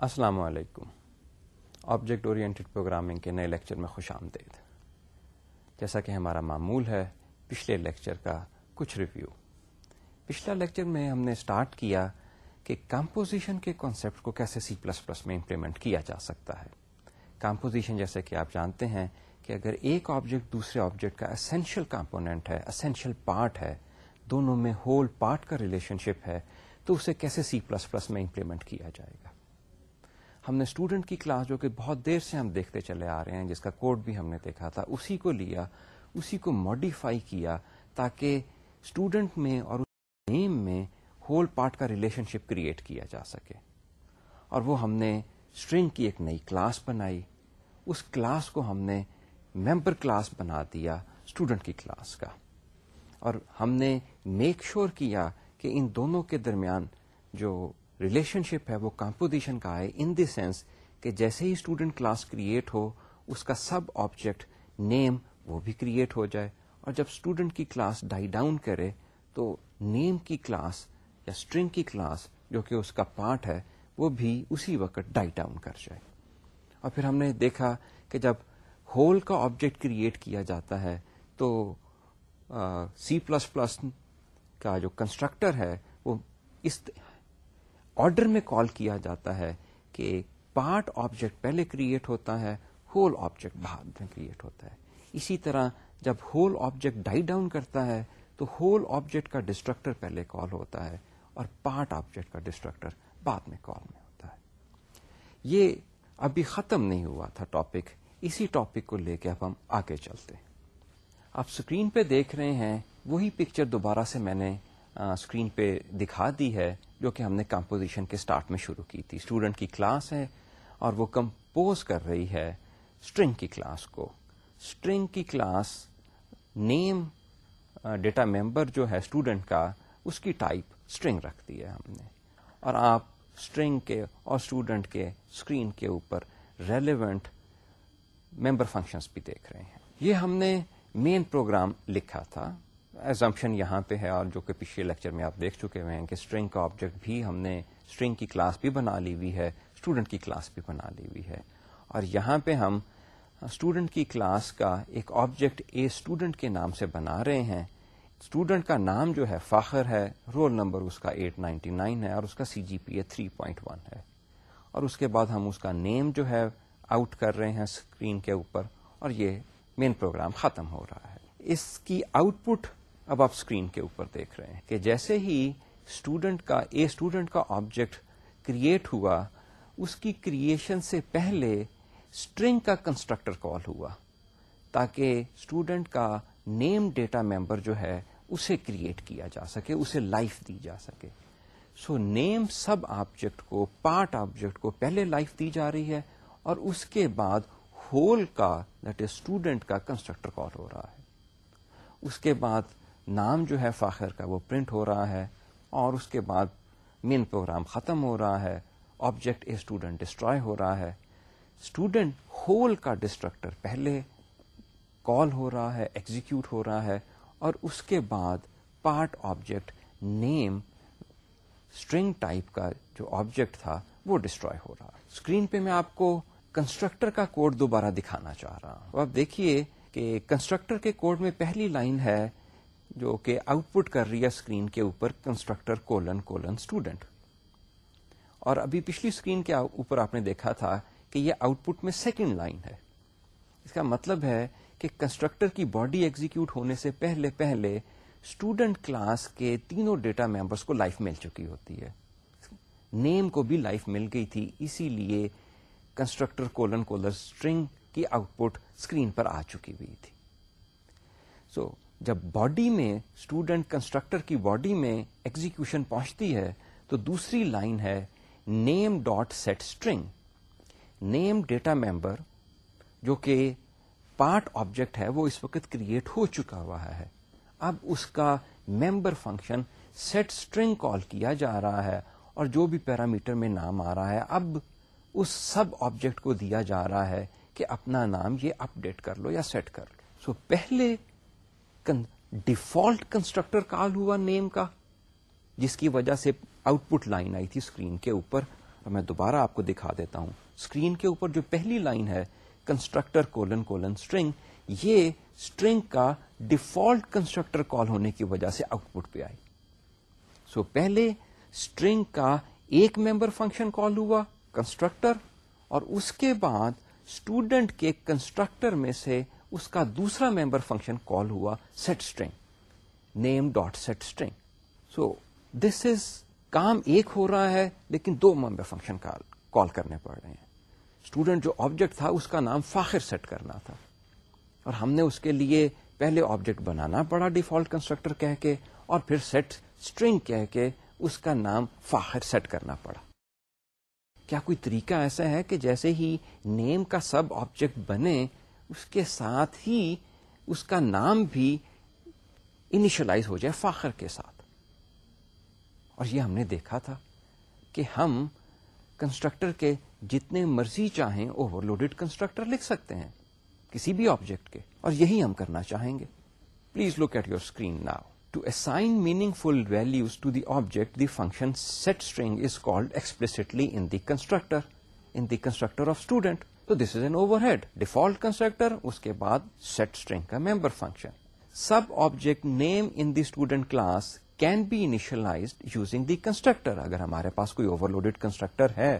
السلام علیکم۔ Object oriented programming کے نئے لیکچر میں خوش آمدید۔ جیسا کہ ہمارا معمول ہے، پچھلے لیکچر کا کچھ ریویو پچھلا لیکچر میں ہم نے اسٹارٹ کیا کہ کمپوزیشن کے کانسیپٹ کو کیسے سی پلس پلس میں امپلیمنٹ کیا جا سکتا ہے۔ کمپوزیشن جیسے کہ آپ جانتے ہیں کہ اگر ایک آبجیکٹ دوسرے آبجیکٹ کا اسینشیل کمپونیٹ ہے اسینشیل پارٹ ہے، دونوں میں ہول پارٹ کا ریلیشن شپ ہے، تو اسے کیسے سی پلس پلس میں امپلیمنٹ کیا جائے گا؟ ہم نے اسٹوڈنٹ کی کلاس جو کہ بہت دیر سے ہم دیکھتے چلے آ رہے ہیں، جس کا کوڈ بھی ہم نے دیکھا تھا، اسی کو لیا، اسی کو ماڈیفائی کیا تاکہ اسٹوڈنٹ میں اور نیم میں ہول پارٹ کا ریلیشن شپ کریٹ کیا جا سکے۔ اور وہ ہم نے اسٹرنگ کی ایک نئی کلاس بنائی۔ اس کلاس کو ہم نے ممبر کلاس بنا دیا اسٹوڈنٹ کی کلاس کا۔ اور ہم نے میک شور sure کیا کہ ان دونوں کے درمیان جو ریلیشن شپ ہے، وہ کمپوزیشن کا ہے ان دی سینس کہ جیسے ہی اسٹوڈنٹ کلاس کریٹ ہو، اس کا سب آبجیکٹ نیم وہ بھی کریٹ ہو جائے۔ اور جب اسٹوڈنٹ کی کلاس ڈائی ڈاؤن کرے، تو نیم کی کلاس یا اسٹرنگ کی کلاس جو کہ اس کا پارٹ ہے، وہ بھی اسی وقت ڈائی ڈاؤن کر جائے۔ اور پھر ہم نے دیکھا کہ جب ہول کا آبجیکٹ کریٹ کیا جاتا ہے، تو سی پلس پلس کا جو کنسٹرکٹر ہے، وہ اس آرڈر میں کال کیا جاتا ہے کہ پارٹ آبجیکٹ پہلے کریٹ ہوتا ہے، ہول آبجیکٹ بعد میں کریٹ ہوتا ہے۔ اسی طرح جب ہول آبجیکٹ ڈائی ڈاؤن کرتا ہے، تو ہول آبجیکٹ کا ڈسٹرکٹر پہلے کال ہوتا ہے اور پارٹ آبجیکٹ کا ڈسٹرکٹر بعد میں کال میں ہوتا ہے۔ یہ ابھی ختم نہیں ہوا تھا ٹاپک، اسی ٹاپک کو لے کے اب ہم آگے چلتے ہیں۔ آپ اسکرین پہ دیکھ رہے ہیں، وہی پکچر دوبارہ سے میں نے اسکرین پہ دکھا دی ہے جو کہ ہم نے کمپوزیشن کے سٹارٹ میں شروع کی تھی۔ اسٹوڈنٹ کی کلاس ہے اور وہ کمپوز کر رہی ہے اسٹرنگ کی کلاس کو۔ اسٹرنگ کی کلاس نیم ڈیٹا ممبر جو ہے اسٹوڈنٹ کا، اس کی ٹائپ اسٹرنگ رکھ دی ہے ہم نے۔ اور آپ اسٹرنگ کے اور اسٹوڈنٹ کے اسکرین کے اوپر ریلیونٹ ممبر فنکشنس بھی دیکھ رہے ہیں۔ یہ ہم نے مین پروگرام لکھا تھا۔ ایزمپشن یہاں پہ ہے اور جو کہ پچھلے لیکچر میں آپ دیکھ چکے ہوئے ہیں کہ اسٹرنگ کا آبجیکٹ بھی ہم نے اسٹرنگ کی کلاس بھی بنا لی ہوئی ہے اسٹوڈنٹ کی کلاس بھی بنا لی ہوئی ہے۔ اور یہاں پہ ہم اسٹوڈنٹ کی کلاس کا ایک آبجیکٹ اے اسٹوڈنٹ کے نام سے بنا رہے ہیں۔ اسٹوڈنٹ کا نام جو ہے فاخر ہے رول نمبر اس کا ایٹ نائنٹی نائن ہے اور اس کا C G P A three point one ہے۔ اور اس کے بعد ہم اس کا نیم جو ہے آؤٹ کر رہے ہیں اسکرین کے اوپر اور یہ مین پروگرام ختم ہو رہا ہے۔ اس کی آؤٹ پٹ اب آپ اسکرین کے اوپر دیکھ رہے ہیں کہ جیسے ہی اسٹوڈنٹ کا اے اسٹوڈنٹ کا آبجیکٹ کریٹ ہوا، اس کی کریشن سے پہلے اسٹرنگ کا کنسٹرکٹر کال ہوا، تاکہ اسٹوڈنٹ کا نیم ڈیٹا ممبر جو ہے، اسے کریٹ کیا جا سکے، اسے لائف دی جا سکے۔ سو نیم سب آبجیکٹ کو پارٹ آبجیکٹ کو پہلے لائف دی جا رہی ہے اور اس کے بعد ہول کا دیٹ از اسٹوڈنٹ کا کنسٹرکٹر کال ہو رہا ہے۔ اس کے بعد نام جو ہے فاخر کا وہ پرنٹ ہو رہا ہے اور اس کے بعد مین پروگرام ختم ہو رہا ہے آبجیکٹ اے اسٹوڈنٹ ڈسٹروائے ہو رہا ہے۔ اسٹوڈنٹ ہول کا ڈسٹرکٹر پہلے کال ہو رہا ہے ایگزیکیوٹ ہو رہا ہے اور اس کے بعد part object name string type کا جو آبجیکٹ تھا وہ ڈسٹروائے ہو رہا۔ ہے اسکرین پہ میں آپ کو کنسٹرکٹر کا کوڈ دوبارہ دکھانا چاہ رہا ہوں۔ اب دیکھیے کہ کنسٹرکٹر کے کوڈ میں پہلی لائن ہے جو کہ آؤٹ پٹ کر رہی ہے اسکرین کے اوپر کنسٹرکٹر کولن کولن اسٹوڈنٹ اور ابھی پچھلی اسکرین کے اوپر آپ نے دیکھا تھا کہ یہ آؤٹ پٹ میں سیکنڈ لائن ہے. اس کا مطلب ہے کہ کنسٹرکٹر کی باڈی ایگزیکیوٹ ہونے سے پہلے پہلے اسٹوڈنٹ کلاس کے تینوں ڈیٹا ممبرس کو لائف مل چکی ہوتی ہے. نیم کو بھی لائف مل گئی تھی اسی لیے کنسٹرکٹر کولن کولر اسٹرنگ کی آؤٹ پٹ اسکرین پر آ چکی ہوئی تھی. سو so, جب باڈی میں اسٹوڈنٹ کنسٹرکٹر کی باڈی میں ایگزیکشن پہنچتی ہے تو دوسری لائن ہے name dot set string. Name data member جو کہ پارٹ آبجیکٹ ہے وہ اس وقت کریٹ ہو چکا ہوا ہے۔ اب اس کا member function set string call کیا جا رہا ہے اور جو بھی پیرامیٹر میں نام آ رہا ہے اب اس سب آبجیکٹ کو دیا جا رہا ہے کہ اپنا نام یہ اپڈیٹ کر لو یا سیٹ کر لو۔ سو so, پہلے ڈیفالٹ کنسٹرکٹر کال ہوا نیم کا جس کی وجہ سے آؤٹ پٹ لائن آئی تھی اسکرین کے اوپر. اور میں دوبارہ آپ کو دکھا دیتا ہوں. اسکرین کے اوپر جو پہلی لائن ہے کنسٹرکٹر کولن کولن اسٹرنگ یہ اسٹرنگ کا ڈیفالٹ کنسٹرکٹر کال ہونے کی وجہ سے آؤٹ پٹ پہ آئی. سو so, پہلے اسٹرنگ کا ایک ممبر فنکشن کال ہوا کنسٹرکٹر اور اس کے بعد اسٹوڈنٹ کے کنسٹرکٹر میں سے اس کا دوسرا ممبر فنکشن کال ہوا set string name dot set string so this is کام ایک ہو رہا ہے، لیکن دو ممبر فنکشن کال کرنے پڑ رہے ہیں۔ اسٹوڈنٹ جو آبجیکٹ تھا، اس کا نام فاخر سیٹ کرنا تھا۔ اور ہم نے اس کے لیے پہلے آبجیکٹ بنانا پڑا ڈیفالٹ کنسٹرکٹر کہہ کے، اور پھر سیٹ اسٹرنگ کہہ کے اس کا نام فاخر سیٹ کرنا پڑا۔ کیا کوئی طریقہ ایسا ہے کہ جیسے ہی نیم کا سب آبجیکٹ بنے اس کے ساتھ ہی اس کا نام بھی انیشلائز ہو جائے فاخر کے ساتھ۔ اور یہ ہم نے دیکھا تھا کہ ہم کنسٹرکٹر کے جتنے مرضی چاہیں اوور لوڈیڈ کنسٹرکٹر لکھ سکتے ہیں کسی بھی آبجیکٹ کے، اور یہی ہم کرنا چاہیں گے۔ Please look at your screen now to assign meaningful values to the object the function set string is called explicitly in the constructor in the constructor of student تو this is an overhead default constructor اس کے بعد set string کا member function sub object name in the student class can be initialize using the constructor اگر ہمارے پاس کوئی over loaded constructor ہے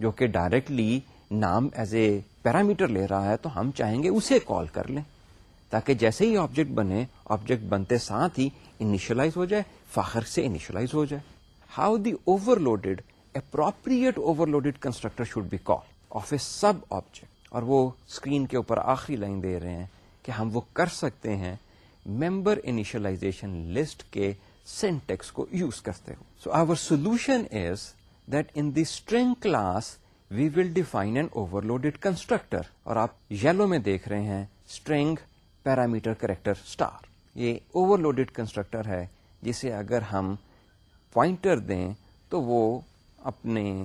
جو کہ ڈائریکٹلی نام ایز اے پیرامیٹر لے رہا ہے تو ہم چاہیں گے اسے کال کر لیں تاکہ جیسے ہی آبجیکٹ بنے آبجیکٹ بنتے ساتھ ہی انیشلائز ہو جائے فخر سے انیشلائز ہو جائے how the overloaded appropriate overloaded constructor should be call of a sub object اور وہ اسکرین کے اوپر آخری لائن دے رہے ہیں کہ ہم وہ کر سکتے ہیں ممبر انیشلائزیشن لسٹ کے سینٹیکس کو یوز کرتے ہو so our solution is that in the string class we will define an overloaded constructor اور آپ یلو میں دیکھ رہے ہیں اسٹرنگ پیرامیٹر کریکٹر اسٹار یہ اوور لوڈیڈ کنسٹرکٹر ہے، جسے اگر ہم پوائنٹر دیں تو وہ اپنے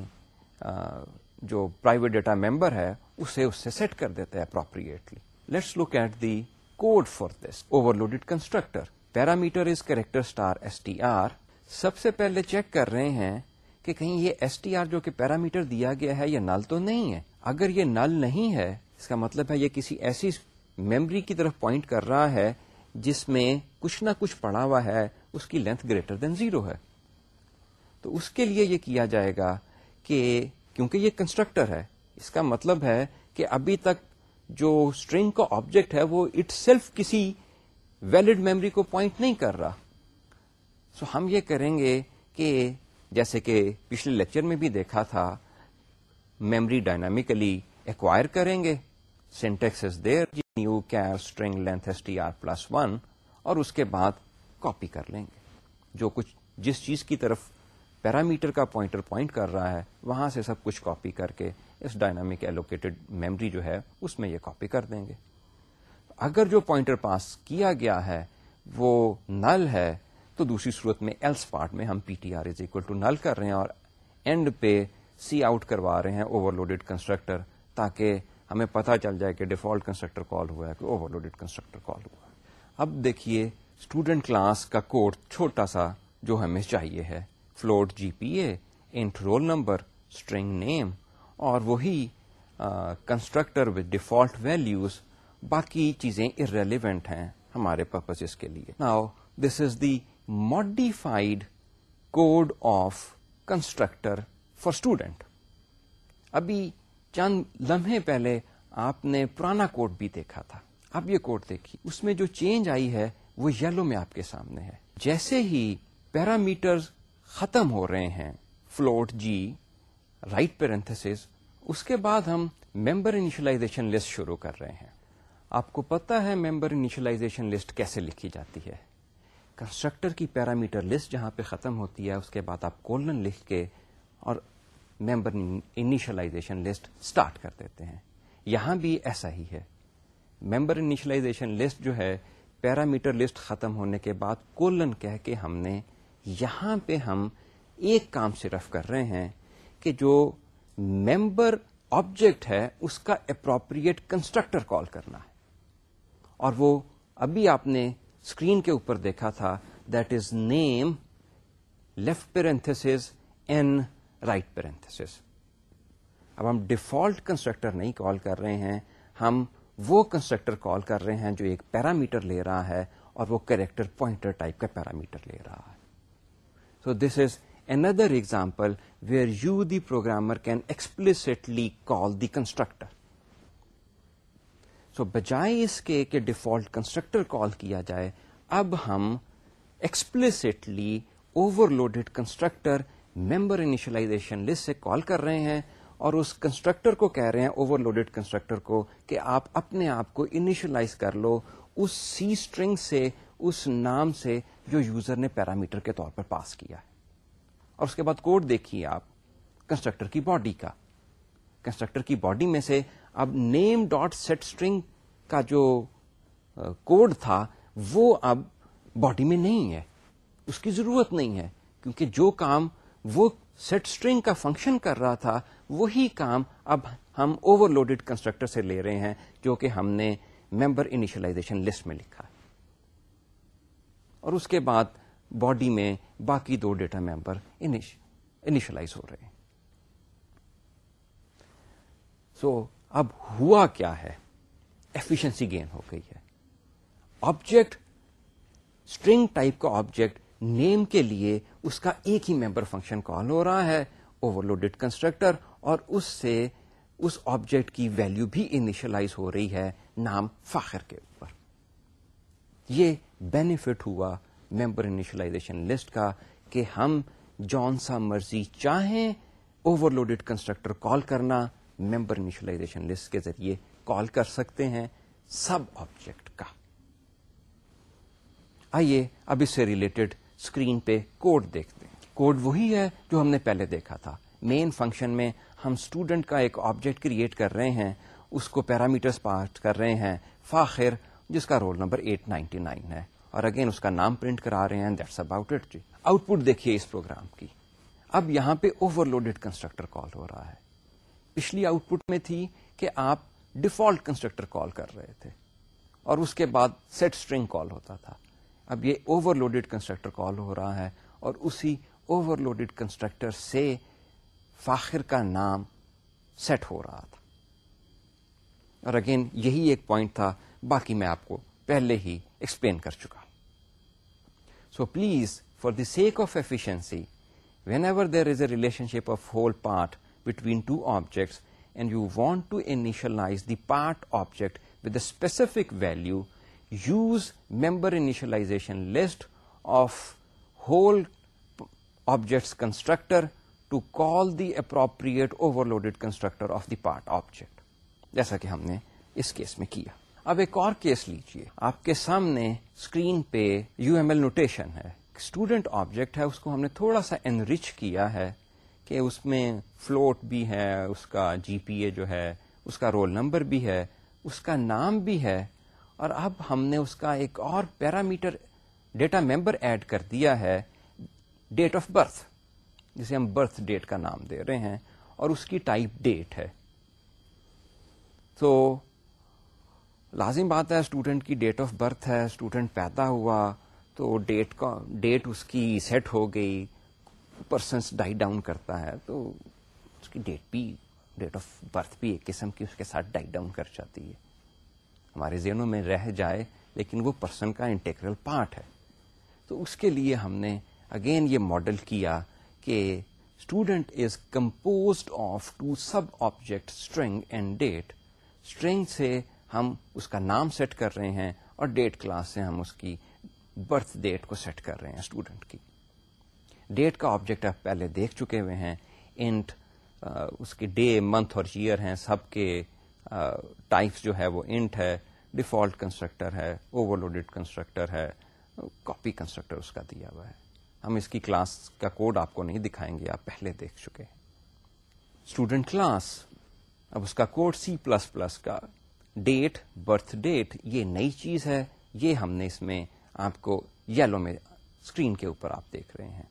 جو پرائیویٹ ڈیٹا ممبر ہے، اسے اس سے سیٹ کر دیتا ہے appropriately let's look at the code for this overloaded constructor parameter is character star S T R سب سے پہلے چیک کر رہے ہیں کہ کہیں یہ ایس ٹی آر جو کہ پیرامیٹر دیا گیا ہے، یہ نل تو نہیں ہے۔ اگر یہ نل نہیں ہے، اس کا مطلب ہے یہ کسی ایسی میمری کی طرف پوائنٹ کر رہا ہے جس میں کچھ نہ کچھ پڑا ہوا ہے، اس کی لینتھ گریٹر دین زیرو ہے۔ تو اس کے لیے یہ کیا جائے گا کہ کیونکہ یہ کنسٹرکٹر ہے۔ اس کا مطلب ہے کہ ابھی تک جو اسٹرنگ کا آبجیکٹ ہے وہ اٹ سیلف کسی ویلڈ میموری کو پوائنٹ نہیں کر رہا۔ سو ہم یہ کریں گے کہ جیسے کہ پچھلے لیکچر میں بھی دیکھا تھا میمری ڈائنامیکلی ایکوائر کریں گے۔ Syntax is there new char string length S T R plus one اور اس کے بعد کاپی کر لیں گے۔ جو کچھ جس چیز کی طرف پیرامیٹر کا پوائنٹر پوائنٹ کر رہا ہے، وہاں سے سب کچھ کاپی کر کے اس ڈائنامک ایلوکیٹڈ میمری جو ہے، اس میں یہ کاپی کر دیں گے۔ اگر جو پوائنٹر پاس کیا گیا ہے، وہ نل ہے، تو دوسری صورت میں ایلس پارٹ میں ہم P T R is equal to null کر رہے ہیں اور اینڈ پہ سی آؤٹ کروا رہے ہیں اوور لوڈیڈ کنسٹرکٹر تاکہ ہمیں پتا چل جائے کہ ڈیفالٹ کنسٹرکٹر کال ہوا ہے کہ اوور لوڈیڈ کنسٹرکٹر کال ہوا ہے۔ اب دیکھیے اسٹوڈنٹ کلاس کا کوڈ چھوٹا سا جو ہمیں چاہیے ہے۔ Float G P A int roll number string name اور وہی کنسٹرکٹر وتھ ڈیفالٹ ویلوز باقی چیزیں ارریلیونٹ ہیں ہمارے پرپز کے لیے۔ Now this is the modified code of constructor for student ابھی چند لمحے پہلے آپ نے پرانا کوڈ بھی دیکھا تھا۔ اب یہ کوڈ دیکھیے۔ اس میں جو چینج آئی ہے، وہ یلو میں آپ کے سامنے ہے۔ جیسے ہی پیرامیٹر ختم ہو رہے ہیں۔ فلوٹ جی رائٹ پیرنتھس اس کے بعد ہم ممبر انیشلائزیشن لسٹ شروع کر رہے ہیں۔ آپ کو پتا ہے ممبر انیشلائزیشن لسٹ کیسے لکھی جاتی ہے۔ کنسٹرکٹر کی پیرامیٹر لسٹ جہاں پہ ختم ہوتی ہے، اس کے بعد آپ کولن لکھ کے اور ممبر انیشلائزیشن لسٹ اسٹارٹ کر دیتے ہیں۔ یہاں بھی ایسا ہی ہے۔ ممبر انیشلائزیشن لسٹ جو ہے، پیرامیٹر لسٹ ختم ہونے کے بعد کولن کہہ کے ہم نے یہاں پہ ہم ایک کام صرف کر رہے ہیں کہ جو ممبر آبجیکٹ ہے، اس کا اپروپریٹ کنسٹرکٹر کال کرنا ہے۔ اور وہ ابھی آپ نے اسکرین کے اوپر دیکھا تھا that is name left parenthesis and right parenthesis اب ہم ڈیفالٹ کنسٹرکٹر نہیں کال کر رہے ہیں، ہم وہ کنسٹرکٹر کال کر رہے ہیں جو ایک پیرامیٹر لے رہا ہے اور وہ کریکٹر پوائنٹر ٹائپ کا پیرامیٹر لے رہا ہے۔ So this is another example where you the programmer can explicitly call the constructor so بجائے اس کے کہ ڈیفالٹ کنسٹرکٹر کال کیا جائے، اب ہم explicitly overloaded constructor member initialization list سے کال کر رہے ہیں اور اس کنسٹرکٹر کو کہہ رہے ہیں اوور لوڈیڈ کنسٹرکٹر کو، کہ آپ اپنے آپ کو انیشلائز کر لو، اس سی اسٹرنگ سے، اس نام سے جو یوزر نے پیرامیٹر کے طور پر پاس کیا ہے۔ اور اس کے بعد کوڈ دیکھیے آپ کنسٹرکٹر کی باڈی کا۔ کنسٹرکٹر کی باڈی میں سے اب نیم ڈاٹ سیٹ اسٹرنگ کا جو کوڈ تھا، وہ اب باڈی میں نہیں ہے۔ اس کی ضرورت نہیں ہے، کیونکہ جو کام وہ سیٹ اسٹرنگ کا فنکشن کر رہا تھا، وہی کام اب ہم اوور لوڈیڈ کنسٹرکٹر سے لے رہے ہیں، جو کہ ہم نے ممبر انیشلائزیشن لسٹ میں لکھا۔ ہے اور اس کے بعد باڈی میں باقی دو ڈیٹا ممبر انیشلائز ہو رہے ہیں۔ سو so, اب ہوا کیا ہے؟ ایفیشنسی گین ہو گئی ہے۔ آبجیکٹ اسٹرنگ ٹائپ کا آبجیکٹ نیم کے لیے اس کا ایک ہی ممبر فنکشن کال ہو رہا ہے اوور لوڈیڈ کنسٹرکٹر اور اس سے اس آبجیکٹ کی ویلو بھی انیشلائز ہو رہی ہے نام فاخر کے اوپر۔ یہ بینیفٹ ہوا ممبر انیشلائزیشن لسٹ کا کہ ہم جون سا مرضی چاہیں اوور لوڈیڈ کنسٹرکٹر کال کرنا ممبر انیشلائزیشن لسٹ کے ذریعے کال کر سکتے ہیں سب آبجیکٹ کا۔ آئیے اب اس سے ریلیٹڈ اسکرین پہ کوڈ دیکھتے ہیں۔ کوڈ وہی ہے جو ہم نے پہلے دیکھا تھا۔ مین فنکشن میں ہم اسٹوڈنٹ کا ایک آبجیکٹ کریٹ کر رہے ہیں، اس کو پیرامیٹرس پاس کر رہے ہیں۔ فاخر جس کا رول نمبر 899 ہے۔ اور اگین اس کا نام پرنٹ کرا رہے ہیں دیٹس اباؤٹ اٹ جی۔ آؤٹ پٹ دیکھیے اس پروگرام کی۔ اب یہاں پہ اوور لوڈیڈ کنسٹرکٹر کال ہو رہا ہے۔ پچھلی آؤٹ پٹ میں تھی کہ آپ ڈیفالٹ کنسٹرکٹر کال کر رہے تھے۔ اور اس کے بعد سیٹ اسٹرنگ کال ہوتا تھا۔ اب یہ اوور لوڈیڈ کنسٹرکٹر کال ہو رہا ہے اور اسی اوور لوڈیڈ کنسٹرکٹر سے فاخر کا نام سیٹ ہو رہا تھا۔ اور اگین یہی ایک پوائنٹ تھا باقی میں آپ کو پہلے ہی ایکسپلین کر چکا so please for the sake of efficiency whenever there is a relationship of whole part between two objects and you want to initialize the part object with a specific value use member initialization list of whole objects constructor to call the appropriate overloaded constructor of the part object جیسا کہ ہم نے اس case میں کیا۔ اب ایک اور case لیجیے آپ کے سامنے اسکرین پہ یو ایم ایل نوٹیشن ہے۔ اسٹوڈنٹ آبجیکٹ ہے، اس کو ہم نے تھوڑا سا انریچ کیا ہے کہ اس میں فلوٹ بھی ہے، اس کا جی پی اے جو ہے، اس کا رول نمبر بھی ہے، اس کا نام بھی ہے۔ اور اب ہم نے اس کا ایک اور پیرامیٹر ڈیٹا ممبر ایڈ کر دیا ہے ڈیٹ آف برتھ جسے ہم برتھ ڈیٹ کا نام دے رہے ہیں۔ اور اس کی ٹائپ ڈیٹ ہے۔ تو لازم بات ہے اسٹوڈنٹ کی ڈیٹ آف برتھ ہے اسٹوڈنٹ پیدا ہوا، تو ڈیٹ کا ڈیٹ اس کی سیٹ ہو گئی پرسنس ڈائی ڈاؤن کرتا ہے، تو اس کی ڈیٹ بھی ڈیٹ آف برتھ بھی ایک قسم کی اس کے ساتھ ڈائی ڈاؤن کر جاتی ہے۔ ہمارے ذہنوں میں رہ جائے، لیکن وہ پرسن کا انٹیگرل پارٹ ہے۔ تو اس کے لیے ہم نے اگین یہ ماڈل کیا کہ student is composed of two sub object string and date string سے ہم اس کا نام سیٹ کر رہے ہیں اور ڈیٹ کلاس سے ہم اس کی برتھ ڈیٹ کو سیٹ کر رہے ہیں اسٹوڈنٹ کی۔ ڈیٹ کا آبجیکٹ آپ پہلے دیکھ چکے ہوئے ہیں۔ انٹ اس کے ڈے منتھ اور ایئر ہیں۔ سب کے ٹائپس جو ہے وہ انٹ ہے۔ ڈیفالٹ کنسٹرکٹر ہے۔ اوور لوڈیڈ کنسٹرکٹر ہے۔ کاپی کنسٹرکٹر اس کا دیا ہوا ہے۔ ہم اس کی کلاس کا کوڈ آپ کو نہیں دکھائیں گے، آپ پہلے دیکھ چکے ہیں۔ اسٹوڈنٹ کلاس اب اس کا کوڈ سی پلس پلس کا ڈیٹ، برتھ ڈیٹ، یہ نئی چیز ہے، یہ ہم نے اس میں آپ کو یلو میں اسکرین کے اوپر آپ دیکھ رہے ہیں۔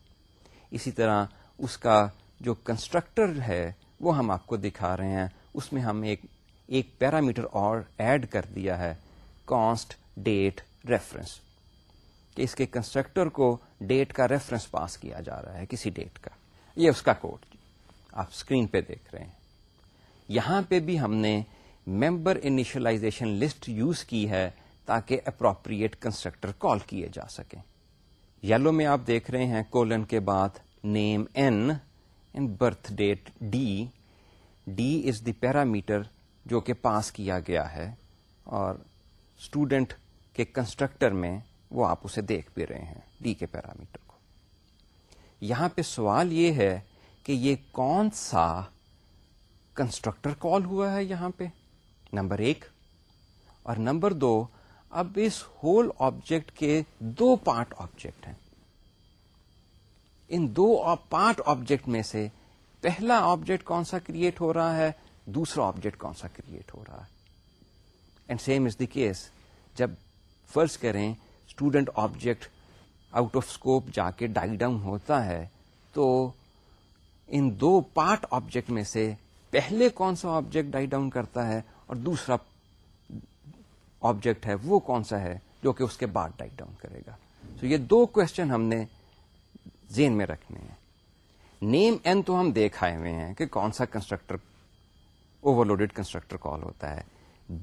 اسی طرح اس کا جو کنسٹرکٹر ہے، وہ ہم آپ کو دکھا رہے ہیں۔ اس میں ہم ایک ایک پیرامیٹر اور ایڈ کر دیا ہے، کانسٹ، ڈیٹ، ریفرنس۔ کہ اس کے کنسٹرکٹر کو ڈیٹ کا ریفرنس پاس کیا جا رہا ہے، کسی ڈیٹ کا۔ یہ اس کا کوڈ۔ آپ اسکرین پہ دیکھ رہے ہیں۔ یہاں پہ بھی ہم نے ممبر انیشلائزیشن لسٹ یوز کی ہے تاکہ اپروپریٹ کنسٹرکٹر کال کیے جا سکیں۔ یلو میں آپ دیکھ رہے ہیں کولن کے بعد name N in birth date D D is the parameter جو کہ پاس کیا گیا ہے اور اسٹوڈنٹ کے کنسٹرکٹر میں وہ آپ اسے دیکھ بھی رہے ہیں ڈی کے پیرامیٹر کو۔ یہاں پہ سوال یہ ہے کہ یہ کون سا کنسٹرکٹر کال ہوا ہے یہاں پہ؟ نمبر ایک اور نمبر دو، اب اس ہول آبجیکٹ کے دو پارٹ آبجیکٹ ہیں۔ ان دو پارٹ آبجیکٹ میں سے پہلا آبجیکٹ کون سا کریٹ ہو رہا ہے، دوسرا آبجیکٹ کون سا کریٹ ہو رہا ہے۔ And same is the case جب فرض کریں student object out of scope جا کے ڈائی ڈاؤن ہوتا ہے، تو ان دو پارٹ آبجیکٹ میں سے پہلے کون سا آبجیکٹ ڈائی ڈاؤن کرتا ہے؟ اور دوسرا آبجیکٹ ہے وہ کون سا ہے جو کہ اس کے بعد ڈائی ڈاؤن کرے گا۔ تو یہ دو کوشچن ہم نے زین میں رکھنے ہیں۔ نیم این تو ہم دیکھ آئے ہوئے ہیں کہ کون سا constructor overloaded constructor call ہوتا ہے۔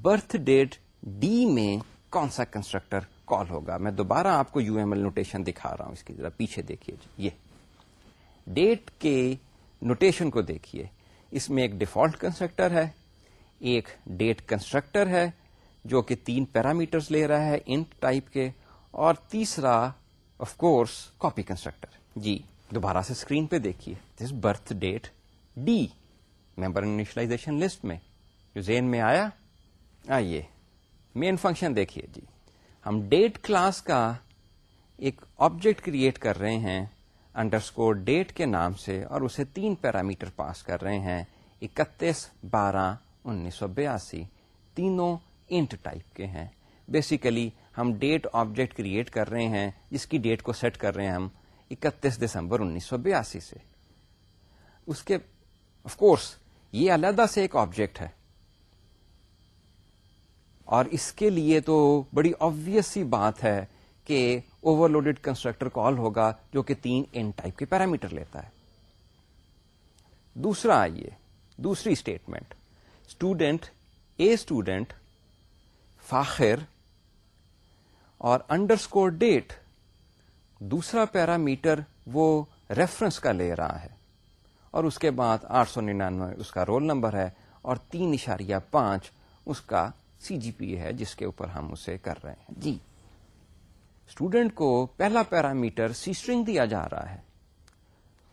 برتھ ڈیٹ ڈی میں کون سا کنسٹرکٹر کال ہوگا؟ میں دوبارہ آپ کو یو ایم ایل نوٹیشن دکھا رہا ہوں، اس کی ذرا پیچھے دیکھیے جی۔ یہ۔ ڈیٹ کے نوٹیشن کو دیکھیے۔ اس میں ایک ڈیفالٹ کنسٹرکٹر ہے۔ ایک ڈیٹ کنسٹرکٹر ہے جو کہ تین پیرامیٹرز لے رہا ہے انٹ ٹائپ کے، اور تیسرا آف کورس کاپی کنسٹرکٹر۔ جی دوبارہ سے اسکرین پہ دیکھیے۔ This birth date the member initialization list میں۔ جو زین میں آیا، آئیے۔ مین فنکشن دیکھیے۔ جی ہم ڈیٹ کلاس کا ایک آبجیکٹ کریٹ کر رہے ہیں انڈر اسکور ڈیٹ کے نام سے، اور اسے تین پیرامیٹر پاس کر رہے ہیں۔ اکتیس، بارہ انیس سو بیاسی تینوں انٹ ٹائپ کے ہیں۔ بیسیکلی ہم ڈیٹ آبجیکٹ کریٹ کر رہے ہیں، جس کی ڈیٹ کو سیٹ کر رہے ہیں ہم اکتیس دسمبر انیس سو بیاسی سے۔ اس کے آف کورس یہ علیحدہ سے ایک آبجیکٹ ہے۔ اور اس کے لیے تو بڑی آبویس سی بات ہے کہ اوور لوڈیڈ کنسٹرکٹر کال ہوگا، جو کہ تین ان ٹائپ کے پیرامیٹر لیتا ہے۔ دوسرا آئیے دوسری statement student a student Fakhar اور انڈر اسکور ڈیٹ دوسرا پیرامیٹر وہ ریفرنس کا لے رہا ہے اور اس کے بعد آٹھ سو ننانوے اس کا رول نمبر ہے اور تین اشاریہ پانچ اس کا سی جی پی ہے جس کے اوپر ہم اسے کر رہے ہیں۔ جی۔ اسٹوڈینٹ کو پہلا پیرامیٹر سی اسٹرنگ دیا جا رہا ہے۔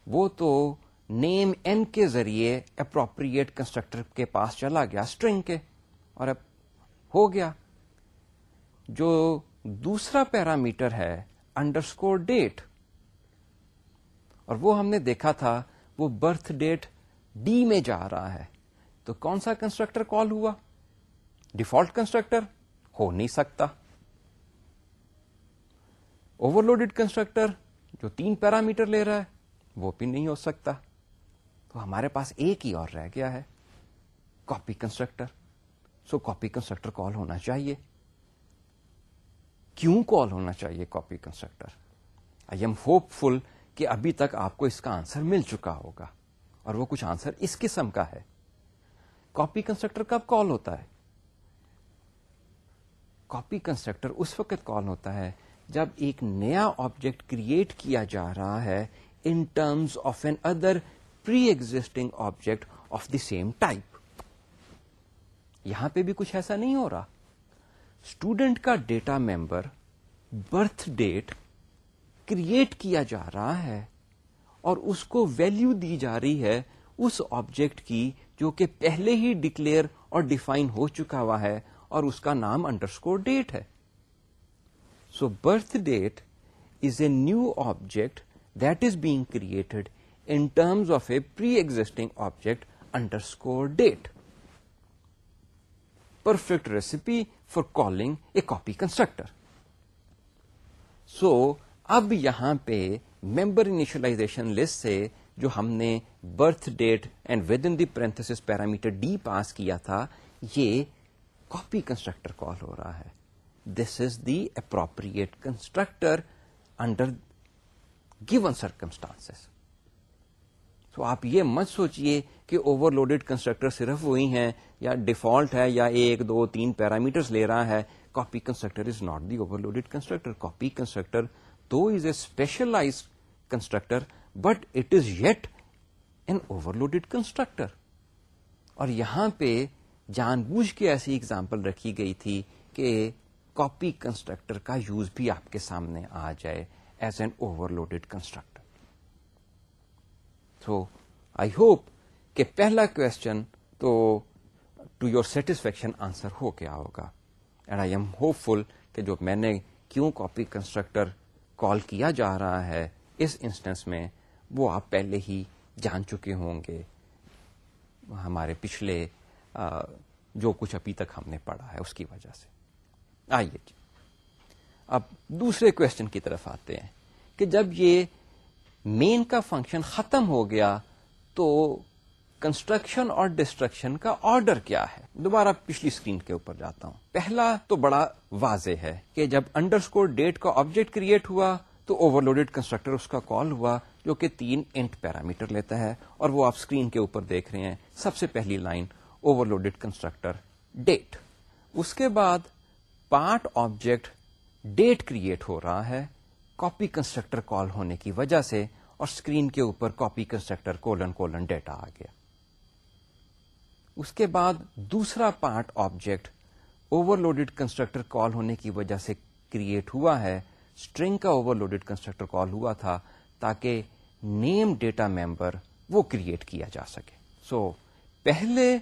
وہ تو نیم این کے ذریعے اپروپریٹ کنسٹرکٹر کے پاس چلا گیا اسٹرنگ کے، اور اب ہو گیا۔ جو دوسرا پیرامیٹر ہے انڈرسکور ڈیٹ اور وہ ہم نے دیکھا تھا، وہ برتھ ڈیٹ ڈی میں جا رہا ہے۔ تو کون سا کنسٹرکٹر کال ہوا؟ ڈیفالٹ کنسٹرکٹر ہو نہیں سکتا۔ اوور لوڈیڈ کنسٹرکٹر جو تین پیرامیٹر لے رہا ہے، وہ بھی نہیں ہو سکتا۔ تو ہمارے پاس ایک ہی اور رہ گیا ہے۔ Copy constructor so copy constructor call ہونا چاہیے۔ کیوں کال ہونا چاہیے copy constructor I am hopeful کہ ابھی تک آپ کو اس کا آنسر مل چکا ہوگا۔ اور وہ کچھ آنسر اس قسم کا ہے۔ کاپی کنسٹرکٹر کب کال ہوتا ہے؟ کاپی کنسٹرکٹر اس وقت کال ہوتا ہے جب ایک نیا آبجیکٹ کریٹ کیا جا رہا ہے in terms of another preexisting object of the same type یہاں پہ بھی کچھ ایسا نہیں ہو رہا۔ اسٹوڈنٹ کا data member birth date create کیا جا رہا ہے اور اس کو ویلو دی جا رہی ہے اس آبجیکٹ کی جو کہ پہلے ہی ڈکلیئر اور ڈیفائن ہو چکا ہوا ہے اور اس کا نام انڈرسکور ڈیٹ ہے۔ So birth date is a new object that is being created in terms of a preexisting object underscore date perfect recipe for calling a copy constructor so اب یہاں پہ ممبر انیشلائزیشن لسٹ سے جو ہم نے birth date and within the parenthesis parameter D pass کیا تھا، یہ کاپی کنسٹرکٹر کال ہو رہا ہے۔ This is the appropriate constructor under given circumstance تو آپ یہ مت سوچئے کہ اوور لوڈیڈ کنسٹرکٹر صرف وہی ہیں یا ڈیفالٹ ہے یا ایک، دو، تین پیرامیٹر لے رہا ہے۔ Copy constructor is not the overloaded constructor copy constructor though is a specialize constructor but it is yet an overloaded constructor اور یہاں پہ جان بوجھ کے ایسی اگزامپل رکھی گئی تھی کہ کاپی کنسٹرکٹر کا یوز بھی آپ کے سامنے آ جائے as an overloaded constructor so I hope کہ پہلا کوشچن تو ٹو یور سیٹسفیکشن آنسر ہو گیا ہوگا۔ And I am hopeful کہ جو میں نے کیوں کاپی کنسٹرکٹر کال کیا جا رہا ہے، اس انسٹنس میں وہ آپ پہلے ہی جان چکے ہوں گے۔ ہمارے پچھلے جو کچھ ابھی تک ہم نے پڑھا ہے، اس کی وجہ سے۔ آئیے جی۔ اب دوسرے کوشچن کی طرف آتے ہیں کہ جب یہ مین کا فنکشن ختم ہو گیا تو کنسٹرکشن اور ڈسٹرکشن کا آرڈر کیا ہے؟ دوبارہ پچھلی اسکرین کے اوپر جاتا ہوں۔ پہلا تو بڑا واضح ہے کہ جب انڈر اسکور ڈیٹ کا آبجیکٹ کریٹ ہوا تو اوور لوڈیڈ کنسٹرکٹر اس کا کال ہوا جو کہ تین انٹ پیرامیٹر لیتا ہے اور وہ آپ اسکرین کے اوپر دیکھ رہے ہیں۔ سب سے پہلی line overloaded constructor date اس کے بعد پارٹ آبجیکٹ ڈیٹ کریٹ ہو رہا ہے کاپی کنسٹرکٹر کال ہونے کی وجہ سے اور اسکرین کے اوپر copy constructor colon colon data آ گیا۔ اس کے بعد دوسرا part object overloaded constructor call ہونے کی وجہ سے کریٹ ہوا ہے۔ اسٹرنگ کا اوور لوڈیڈ کنسٹرکٹر کال ہوا تھا تاکہ نیم ڈیٹا ممبر وہ کریٹ کیا جا سکے۔ سو so, پہلے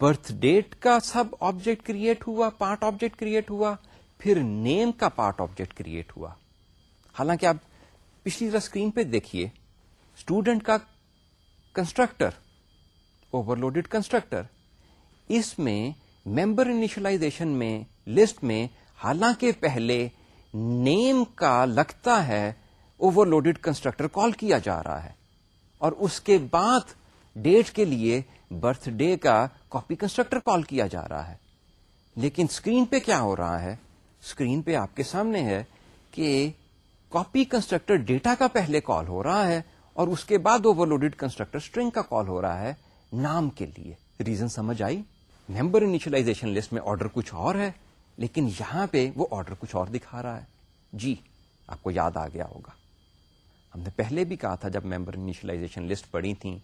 برتھ ڈیٹ کا سب آبجیکٹ کریٹ ہوا پارٹ آبجیکٹ کریٹ ہوا پھر نیم کا پارٹ آبجیکٹ کریٹ ہوا۔ حالانکہ آپ پچھلی طرح اسکرین پہ دیکھیے۔ اسٹوڈنٹ کا کنسٹرکٹر اوور لوڈیڈ کنسٹرکٹر اس میں ممبر انیشلائزیشن میں لسٹ میں حالانکہ پہلے نیم کا لگتا ہے اوور لوڈیڈ کنسٹرکٹر کال کیا جا رہا ہے۔ اور اس کے بعد ڈیٹ کے لیے برتھ ڈے کا کاپی کنسٹرکٹر کال کیا جا رہا ہے۔ لیکن اسکرین پہ کیا ہو رہا ہے؟ اسکرین پہ آپ کے سامنے ہے کہ کاپی کنسٹرکٹر ڈیٹا کا پہلے کال ہو رہا ہے اور اس کے بعد اوور لوڈیڈ کنسٹرکٹر اسٹرنگ کا کال ہو رہا ہے نام کے لیے۔ ریزن سمجھ آئی؟ ممبر انیشلائزیشن لسٹ میں آرڈر کچھ اور ہے، لیکن یہاں پہ وہ آرڈر کچھ اور دکھا رہا ہے۔ جی آپ کو یاد آ گیا ہوگا۔ ہم نے پہلے بھی کہا تھا جب ممبر انیشلائزیشن لسٹ پڑی تھی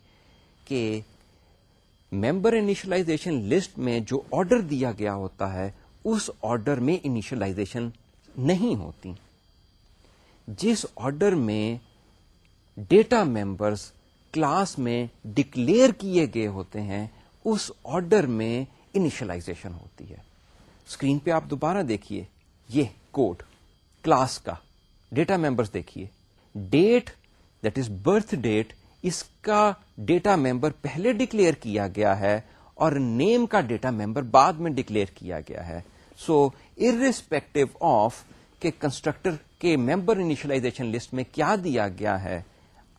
کہ ممبر انیشلائزیشن لسٹ میں جو آرڈر دیا گیا ہوتا ہے، اس آرڈر میں انیشلائزیشن نہیں ہوتی۔ جس آرڈر میں ڈیٹا ممبرس کلاس میں ڈکلیئر کیے گئے ہوتے ہیں، اس آرڈر میں انیشلائزیشن ہوتی ہے۔ اسکرین پہ آپ دوبارہ دیکھیے، یہ کوڈ کلاس کا ڈیٹا ممبرس دیکھیے۔ Date that is birth date اس کا ڈیٹا ممبر پہلے ڈکلیئر کیا گیا ہے اور نیم کا ڈیٹا ممبر بعد میں ڈکلیئر کیا گیا ہے۔ سو ارسپیکٹو آف کہ کنسٹرکٹر کے ممبر انیشلائزیشن لسٹ میں کیا دیا گیا ہے؟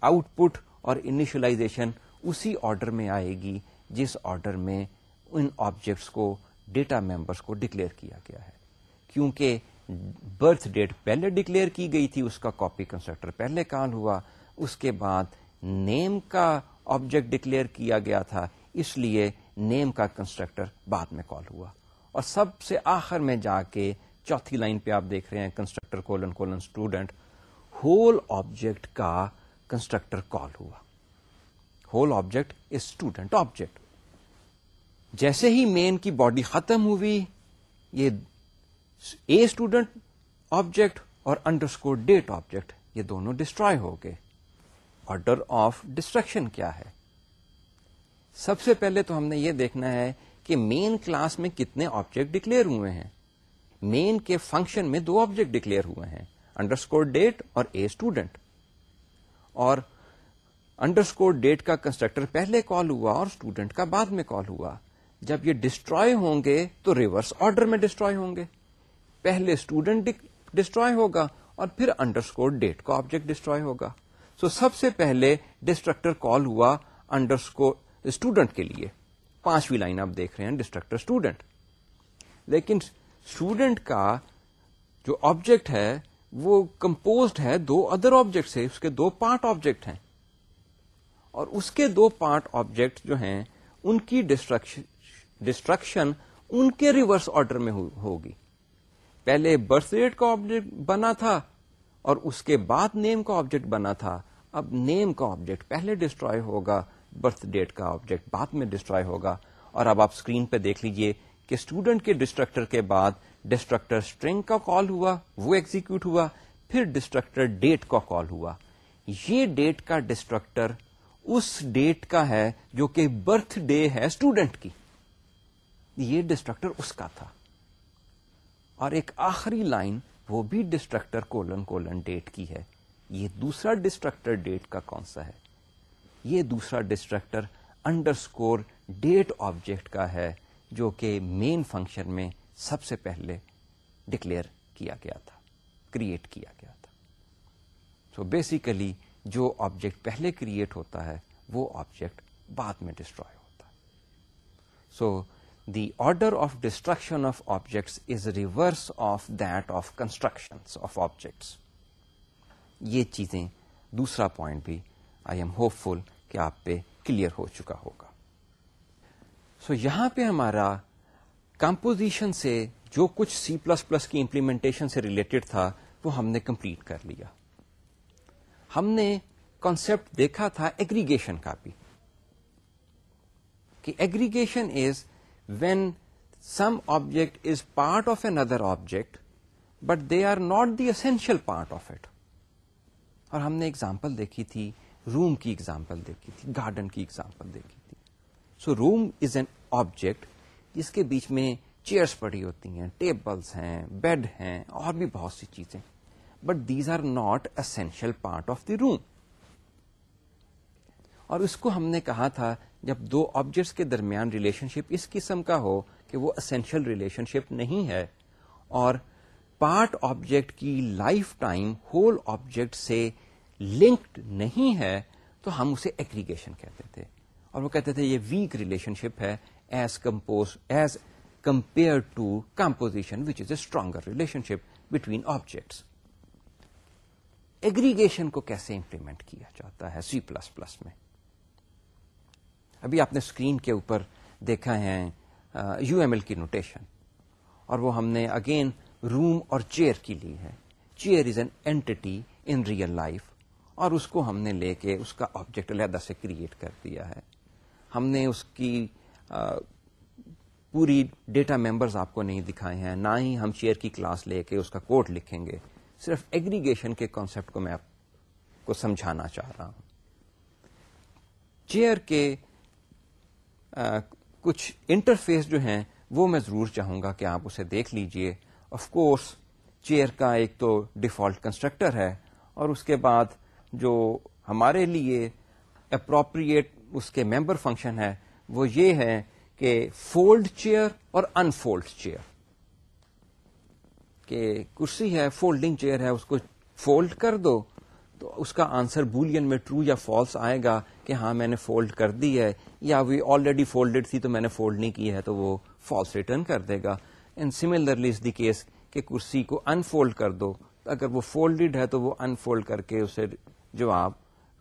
آؤٹ پٹ اور انیشلائزیشن اسی آرڈر میں آئے گی جس آرڈر میں ان آبجیکٹس کو ڈیٹا ممبرس کو ڈکلیئر کیا گیا ہے۔ کیونکہ برتھ ڈیٹ پہلے ڈکلیئر کی گئی تھی، اس کا کاپی کنسٹرکٹر پہلے کال ہوا۔ اس کے بعد نیم کا آبجیکٹ ڈکلیئر کیا گیا تھا، اس لیے نیم کا کنسٹرکٹر بعد میں کال ہوا۔ اور سب سے آخر میں جا کے چوتھی لائن پہ آپ دیکھ رہے ہیں constructor colon colon student whole object کا کنسٹرکٹر کال ہوا۔ ہول آبجیکٹ اسٹوڈنٹ آبجیکٹ جیسے ہی مین کی باڈی ختم ہوئی، یہ اے اسٹوڈنٹ آبجیکٹ اور انڈر اسکور ڈیٹ آبجیکٹ یہ دونوں ڈسٹروائے ہو گئے۔ آرڈر آف ڈسٹرکشن کیا ہے؟ سب سے پہلے تو ہم نے یہ دیکھنا ہے کہ مین کلاس میں کتنے آبجیکٹ ڈکلیئر ہوئے ہیں۔ مین کے فنکشن میں دو آبجیکٹ ڈکلیئر ہوئے ہیں انڈر اسکور ڈیٹ اور اے اسٹوڈنٹ اور انڈر اسکور ڈیٹ کا کنسٹرکٹر پہلے کال ہوا اور اسٹوڈنٹ کا بعد میں کال ہوا. جب یہ ڈسٹروائے ہوں گے تو ریورس آرڈر میں ڈسٹروائے ہوں گے. پہلے اسٹوڈنٹ ڈسٹروائے ہوگا اور پھر انڈر اسکور ڈیٹ کا آبجیکٹ ڈسٹروائے ہوگا. سو so, سب سے پہلے ڈسٹرکٹر کال ہوا انڈر اسکور اسٹوڈنٹ کے لیے. پانچویں لائن آپ دیکھ رہے ہیں ڈسٹرکٹر اسٹوڈنٹ لیکن اسٹوڈنٹ کا جو آبجیکٹ ہے، وہ کمپوزڈ ہے دو ادر آبجیکٹ سے، اس کے دو پارٹ آبجیکٹ ہیں۔ اور اس کے دو پارٹ آبجیکٹ جو ہیں، ان کی ڈسٹرکشن ان کے ریورس آرڈر میں ہوگی۔ پہلے برتھ ڈیٹ کا آبجیکٹ بنا تھا اور اس کے بعد نیم کا آبجیکٹ بنا تھا۔ اب نیم کا آبجیکٹ پہلے ڈسٹروائے ہوگا برتھ ڈیٹ کا آبجیکٹ بعد میں ڈسٹروائے ہوگا۔ اور اب آپ اسکرین پہ دیکھ لیجیے کہ اسٹوڈنٹ کے ڈسٹرکٹر کے بعد ڈسٹرکٹر اسٹرنگ کا کال ہوا، وہ ایگزیکٹ ہوا، پھر ڈسٹرکٹر ڈیٹ کا کال ہوا۔ یہ ڈیٹ کا ڈسٹرکٹر اس ڈیٹ کا ہے جو کہ برتھ ڈے ہے اسٹوڈنٹ کی۔ یہ ڈسٹرکٹر اس کا تھا۔ اور ایک آخری لائن وہ بھی ڈسٹرکٹر کولن کولن ڈیٹ کی ہے۔ یہ دوسرا ڈسٹرکٹر ڈیٹ کا کون سا ہے؟ یہ دوسرا destructor underscore date object کا ہے۔ جو کہ مین فنکشن میں سب سے پہلے ڈکلیئر کیا گیا تھا کریٹ کیا گیا تھا۔ سو so بیسیکلی جو آبجیکٹ پہلے کریٹ ہوتا ہے، وہ آبجیکٹ بعد میں ڈسٹروائے ہوتا ہے۔ So the order of destruction of objects is reverse of that of construction of objects یہ چیزیں، دوسرا پوائنٹ بھی آئی ایم ہوپ فل کہ آپ پہ کلیئر ہو چکا ہوگا۔ سو so, یہاں پہ ہمارا کمپوزیشن سے جو کچھ سی پلس پلس کی امپلیمنٹیشن سے ریلیٹڈ تھا وہ ہم نے کمپلیٹ کر لیا۔ ہم نے کانسپٹ دیکھا تھا ایگریگیشن کا بھی۔ کہ aggregation is when some object is part of another object but they are not the essential part of it اور ہم نے اگزامپل دیکھی تھی روم کی اگزامپل دیکھی تھی گارڈن کی اگزامپل دیکھی تھی۔ سو روم از این آبجیکٹ جس کے بیچ میں چیئرس پڑی ہوتی ہیں ٹیبلس ہیں، بیڈ ہیں، اور بھی بہت سی چیزیں۔ But these are not essential part of the room اور اس کو ہم نے کہا تھا، جب دو آبجیکٹس کے درمیان ریلیشن شپ اس قسم کا ہو کہ وہ اسینشیل ریلیشن شپ نہیں ہے، اور پارٹ آبجیکٹ کی لائف ٹائم ہول آبجیکٹ سے لنکڈ نہیں ہے، تو ہم اسے ایگریگیشن کہتے تھے۔ اور وہ کہتے تھے یہ ویک ریلیشن شپ ہے as compose as compare to composition which is a stronger relationship between objects aggregation کو کیسے امپلیمنٹ کیا جاتا ہے سی پلس پلس میں؟ ابھی آپ نے اسکرین کے اوپر دیکھا ہے یو ایم ایل کی نوٹیشن اور وہ ہم نے اگین روم اور چیئر کی لی ہے۔ Chair is an entity in real life اور اس کو ہم نے لے کے اس کا آبجیکٹ علیحدہ سے کریٹ کر دیا ہے۔ ہم نے اس کی پوری ڈیٹا ممبرز آپ کو نہیں دکھائے ہیں نہ ہی ہم چیئر کی کلاس لے کے اس کا کوڈ لکھیں گے۔ صرف ایگریگیشن کے کانسیپٹ کو میں آپ کو سمجھانا چاہ رہا ہوں۔ چیئر کے آ, کچھ انٹرفیس جو ہیں وہ میں ضرور چاہوں گا کہ آپ اسے دیکھ لیجیے۔ آف کورس چیئر کا ایک تو ڈیفالٹ کنسٹرکٹر ہے اور اس کے بعد جو ہمارے لیے اپروپریٹ اس کے ممبر فنکشن ہے، وہ یہ ہے کہ فولڈ چیئر اور انفولڈ چیئر۔ کہ کرسی ہے، فولڈنگ چیئر ہے، اس کو فولڈ کر دو، تو اس کا آنسر بولین میں ٹرو یا فالس آئے گا کہ ہاں میں نے فولڈ کر دی ہے، یا وہ آلریڈی فولڈیڈ تھی تو میں نے فولڈ نہیں کی ہے، تو وہ فالس ریٹرن کر دے گا۔ And similarly is the case کہ کرسی کو انفولڈ کر دو۔ اگر وہ فولڈیڈ ہے تو وہ انفولڈ کر کے اسے جواب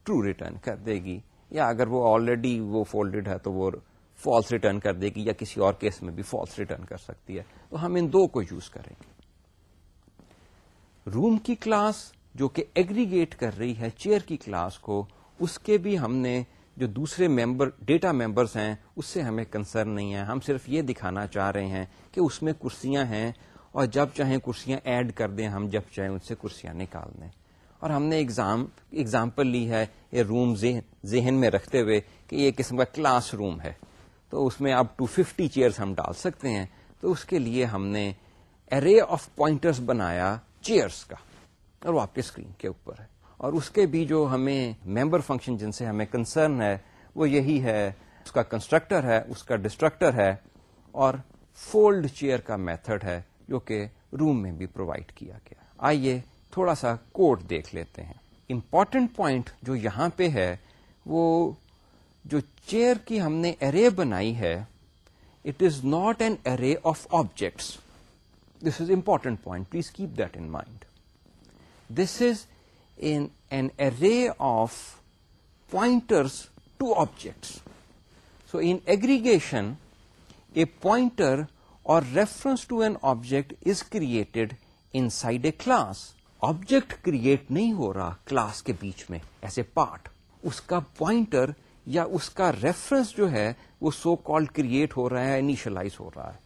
ٹرو ریٹرن کر دے گی۔ یا اگر وہ آلریڈی وہ فولڈیڈ ہے تو وہ فالس ریٹرن کر دے گی یا کسی اور کیس میں بھی فالس ریٹرن کر سکتی ہے۔ تو ہم ان دو کو یوز کریں گے۔ روم کی کلاس جو کہ ایگریگیٹ کر رہی ہے چیئر کی کلاس کو، اس کے بھی ہم نے جو دوسرے ممبر ڈیٹا ممبرس ہیں، اس سے ہمیں کنسرن نہیں ہے۔ ہم صرف یہ دکھانا چاہ رہے ہیں کہ اس میں کرسیاں ہیں اور جب چاہیں کرسیاں ایڈ کر دیں، ہم جب چاہیں ان سے کرسیاں نکال دیں۔ اور ہم نے ایگزام ایگزامپل لی ہے یہ روم ذہن میں رکھتے ہوئے کہ یہ قسم کا کلاس روم ہے۔ تو اس میں اب ٹو ففٹی چیئرس ہم ڈال سکتے ہیں۔ تو اس کے لیے ہم نے ارے آف پوائنٹرس بنایا چیئرس کا اور وہ آپ کے اسکرین کے اوپر ہے۔ اور اس کے بھی جو ہمیں ممبر فنکشن جن سے ہمیں کنسرن ہے، وہ یہی ہے۔ اس کا کنسٹرکٹر ہے، اس کا ڈسٹرکٹر ہے اور فولڈ چیئر کا میتھڈ ہے جو کہ روم میں بھی پرووائڈ کیا گیا۔ آئیے تھوڑا سا کوڈ دیکھ لیتے ہیں امپورٹنٹ پوائنٹ جو یہاں پہ ہے وہ جو چیئر کی ہم نے ارے بنائی ہے it is not an array of objects this is important point please keep that in mind this is an array of pointers to objects. So in aggregation, a pointer or reference to an object is created inside a class. Object create نہیں ہو رہا class کے بیچ میں as a part اس کا pointer یا اس کا reference جو ہے وہ سو کالڈ کریٹ ہو رہا ہے انیشلائز ہو رہا ہے.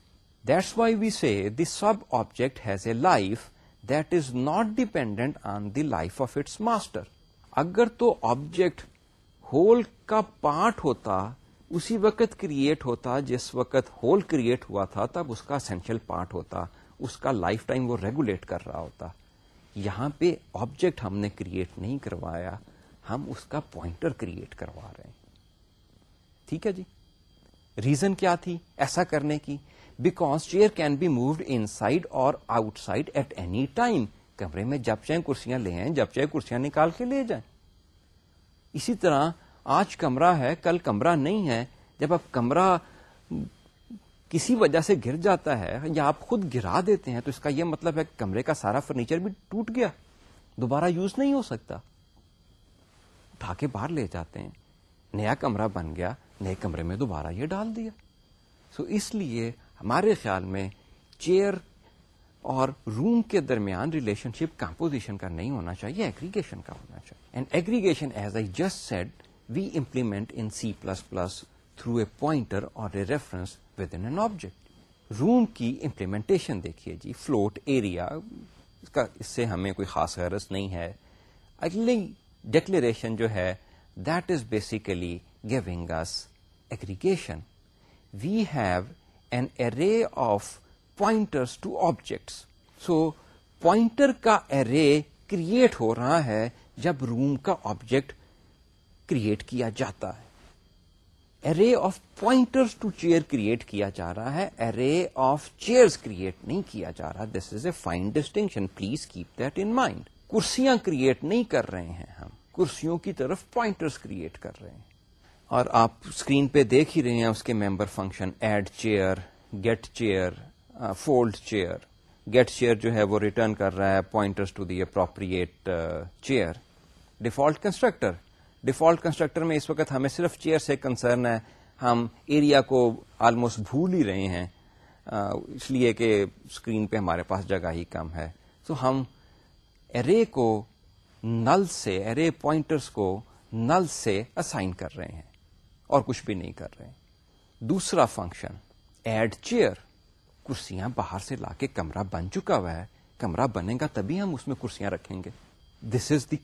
That's why we see the sub object has a life that is not dependent on the life of its master اگر تو آبجیکٹ ہول کا پارٹ ہوتا، اسی وقت کریٹ ہوتا، جس وقت ہول کریٹ ہوا تھا، تب اس کا اسینشیل پارٹ ہوتا. اس کا لائف ٹائم وہ ریگولیٹ کر رہا ہوتا. یہاں پہ آبجیکٹ ہم نے کریٹ نہیں کروایا، ہم اس کا پوائنٹر کریٹ کروا رہے ہیں۔ ٹھیک ہے جی؟ ریزن کیا تھی ایسا کرنے کی؟ Because chair can be moved inside or outside at any time کمرے میں جب چاہے کرسیاں لے آئیں، جب چاہے کرسیاں نکال کے لے جائیں۔ اسی طرح آج کمرہ ہے، کل کمرہ نہیں ہے۔ جب آپ کمرہ کسی وجہ سے گر جاتا ہے یا آپ خود گرا دیتے ہیں تو اس کا یہ مطلب ہے کہ کمرے کا سارا فرنیچر بھی ٹوٹ گیا، دوبارہ یوز نہیں ہو سکتا۔ اٹھا کے باہر لے جاتے ہیں، نیا کمرہ بن گیا، نئے کمرے میں دوبارہ یہ ڈال دیا۔ سو so اس لیے ہمارے خیال میں چیئر اور روم کے درمیان ریلیشن شپ کمپوزیشن کا نہیں ہونا چاہیے ایگریگیشن کا ہونا چاہیے۔ And aggregation as I just said we implement in C plus plus through a pointer or a reference within an object room کی امپلیمنٹیشن دیکھیے جی. فلوٹ ایریا اس کا اس سے ہمیں کوئی خاص غرض نہیں ہے. اگلی ڈکلیریشن جو ہے that is basically giving us aggregation we have an array of pointers to objects so pointer کا ارے کریٹ ہو رہا ہے جب روم کا آبجیکٹ کریٹ کیا جاتا ہے array of pointers to chair create کیا جا رہا ہے۔ ارے آف چیئر کریٹ نہیں کیا جا رہا۔ This is a fine distinction please keep that in mind کرسیاں کریٹ نہیں کر رہے ہیں ہم۔ کرسیوں کی طرف پوائنٹرس کریٹ کر رہے ہیں۔ اور آپ اسکرین پہ دیکھ ہی رہے ہیں اس کے member function add chair get chair fold chair get chair جو ہے وہ ریٹرن کر رہا ہے pointers to the appropriate chair default constructor default constructor میں اس وقت ہمیں صرف چیئر سے کنسرن ہے۔ ہم ایریا کو آلموسٹ بھول ہی رہے ہیں اس لیے کہ اسکرین پہ ہمارے پاس جگہ ہی کم ہے۔ تو ہم ارے کو نل سے ارے پوائنٹرس کو نل سے اسائن کر رہے ہیں اور کچھ بھی نہیں کر رہے۔ دوسرا فنکشن ایڈ چیئر کرسیاں باہر سے لا کے کمرہ بن چکا ہوا ہے۔ کمرہ بنے گا تبھی ہم اس میں کرسیاں رکھیں گے۔ This is the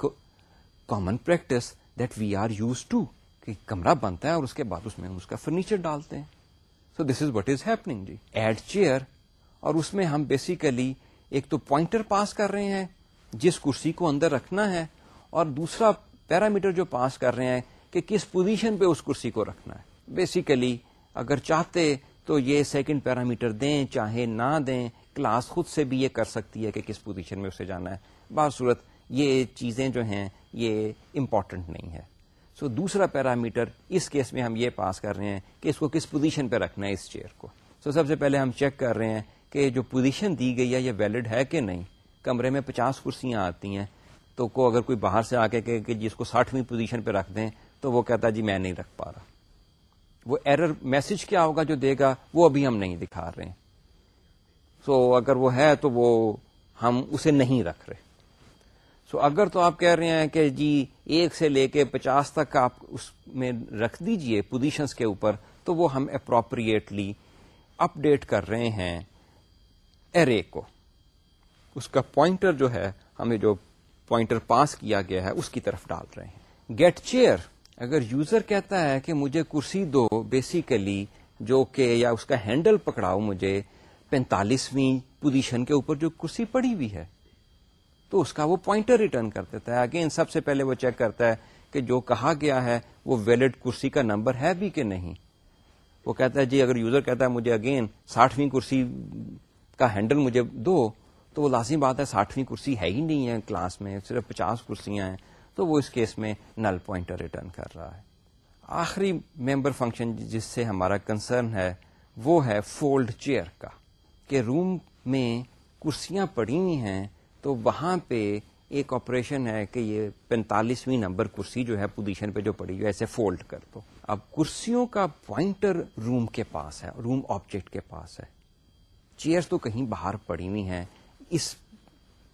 common practice that we are use to کہ کمرہ بنتا ہے اور اس کے بعد اس میں اس کا فرنیچر ڈالتے ہیں. So this is what is happening G. Add chair اور اس میں ہم بیسیکلی ایک تو پوائنٹر پاس کر رہے ہیں، جس کرسی کو اندر رکھنا ہے اور دوسرا پیرامیٹر جو پاس کر رہے ہیں کہ کس پوزیشن پہ اس کرسی کو رکھنا ہے. بیسیکلی اگر چاہتے تو یہ سیکنڈ پیرامیٹر دیں، چاہے نہ دیں کلاس خود سے بھی یہ کر سکتی ہے کہ کس پوزیشن میں اسے جانا ہے. بعض صورت یہ چیزیں جو ہیں یہ امپورٹنٹ نہیں ہے۔ سو so, دوسرا پیرامیٹر اس کیس میں ہم یہ پاس کر رہے ہیں کہ اس کو کس پوزیشن پہ رکھنا ہے اس چیئر کو۔ سو so, سب سے پہلے ہم چیک کر رہے ہیں کہ جو پوزیشن دی گئی ہے یہ ویلڈ ہے کہ نہیں؟ کمرے میں پچاس کرسیاں آتی ہیں تو کو اگر کوئی باہر سے آ کے کہ جی جس کو ساٹھویں پوزیشن پہ رکھ دیں تو وہ کہتا جی میں نہیں رکھ پا رہا۔ وہ ایرر میسج کیا ہوگا جو دے گا وہ ابھی ہم نہیں دکھا رہے سو so, اگر وہ ہے تو وہ ہم اسے نہیں رکھ رہے۔ سو اگر تو آپ کہہ رہے ہیں کہ جی ایک سے لے کے پچاس تک آپ اس میں رکھ دیجیے پوزیشنس کے اوپر، تو وہ ہم اپروپریٹلی اپ ڈیٹ کر رہے ہیں ارے کو۔ اس کا پوائنٹر جو ہے، ہمیں جو پوائنٹر پاس کیا گیا ہے، اس کی طرف ڈال رہے ہیں۔ گیٹ چیئر اگر یوزر کہتا ہے کہ مجھے کرسی دو بیسیکلی جو کہ یا اس کا ہینڈل پکڑاؤ مجھے پینتالیسویں پوزیشن کے اوپر جو کرسی پڑی ہوئی ہے تو اس کا وہ پوائنٹر ریٹرن کر دیتا ہے۔ اگین سب سے پہلے وہ چیک کرتا ہے کہ جو کہا گیا ہے وہ ویلڈ کرسی کا نمبر ہے بھی کہ نہیں۔ وہ کہتا ہے جی اگر یوزر کہتا ہے مجھے اگین ساٹھویں کرسی کا ہینڈل مجھے دو، تو وہ لازمی بات ہے ساٹھویں کرسی ہے ہی نہیں ہے کلاس میں، صرف پچاس کرسیاں ہیں۔ تو وہ اس کیس میں نل پوائنٹر ریٹرن کر رہا ہے۔ آخری ممبر فنکشن جس سے ہمارا کنسرن ہے، وہ ہے فولڈ چیئر کا۔ کہ روم میں کرسیاں پڑی ہوئی ہیں تو وہاں پہ ایک آپریشن ہے کہ یہ پینتالیسویں نمبر کرسی جو ہے پوزیشن پہ جو پڑی ہے ایسے فولڈ کر دو۔ اب کرسیوں کا پوائنٹر روم کے پاس ہے روم آبجیکٹ کے پاس ہے۔ چیئر تو کہیں باہر پڑی ہوئی ہیں، اس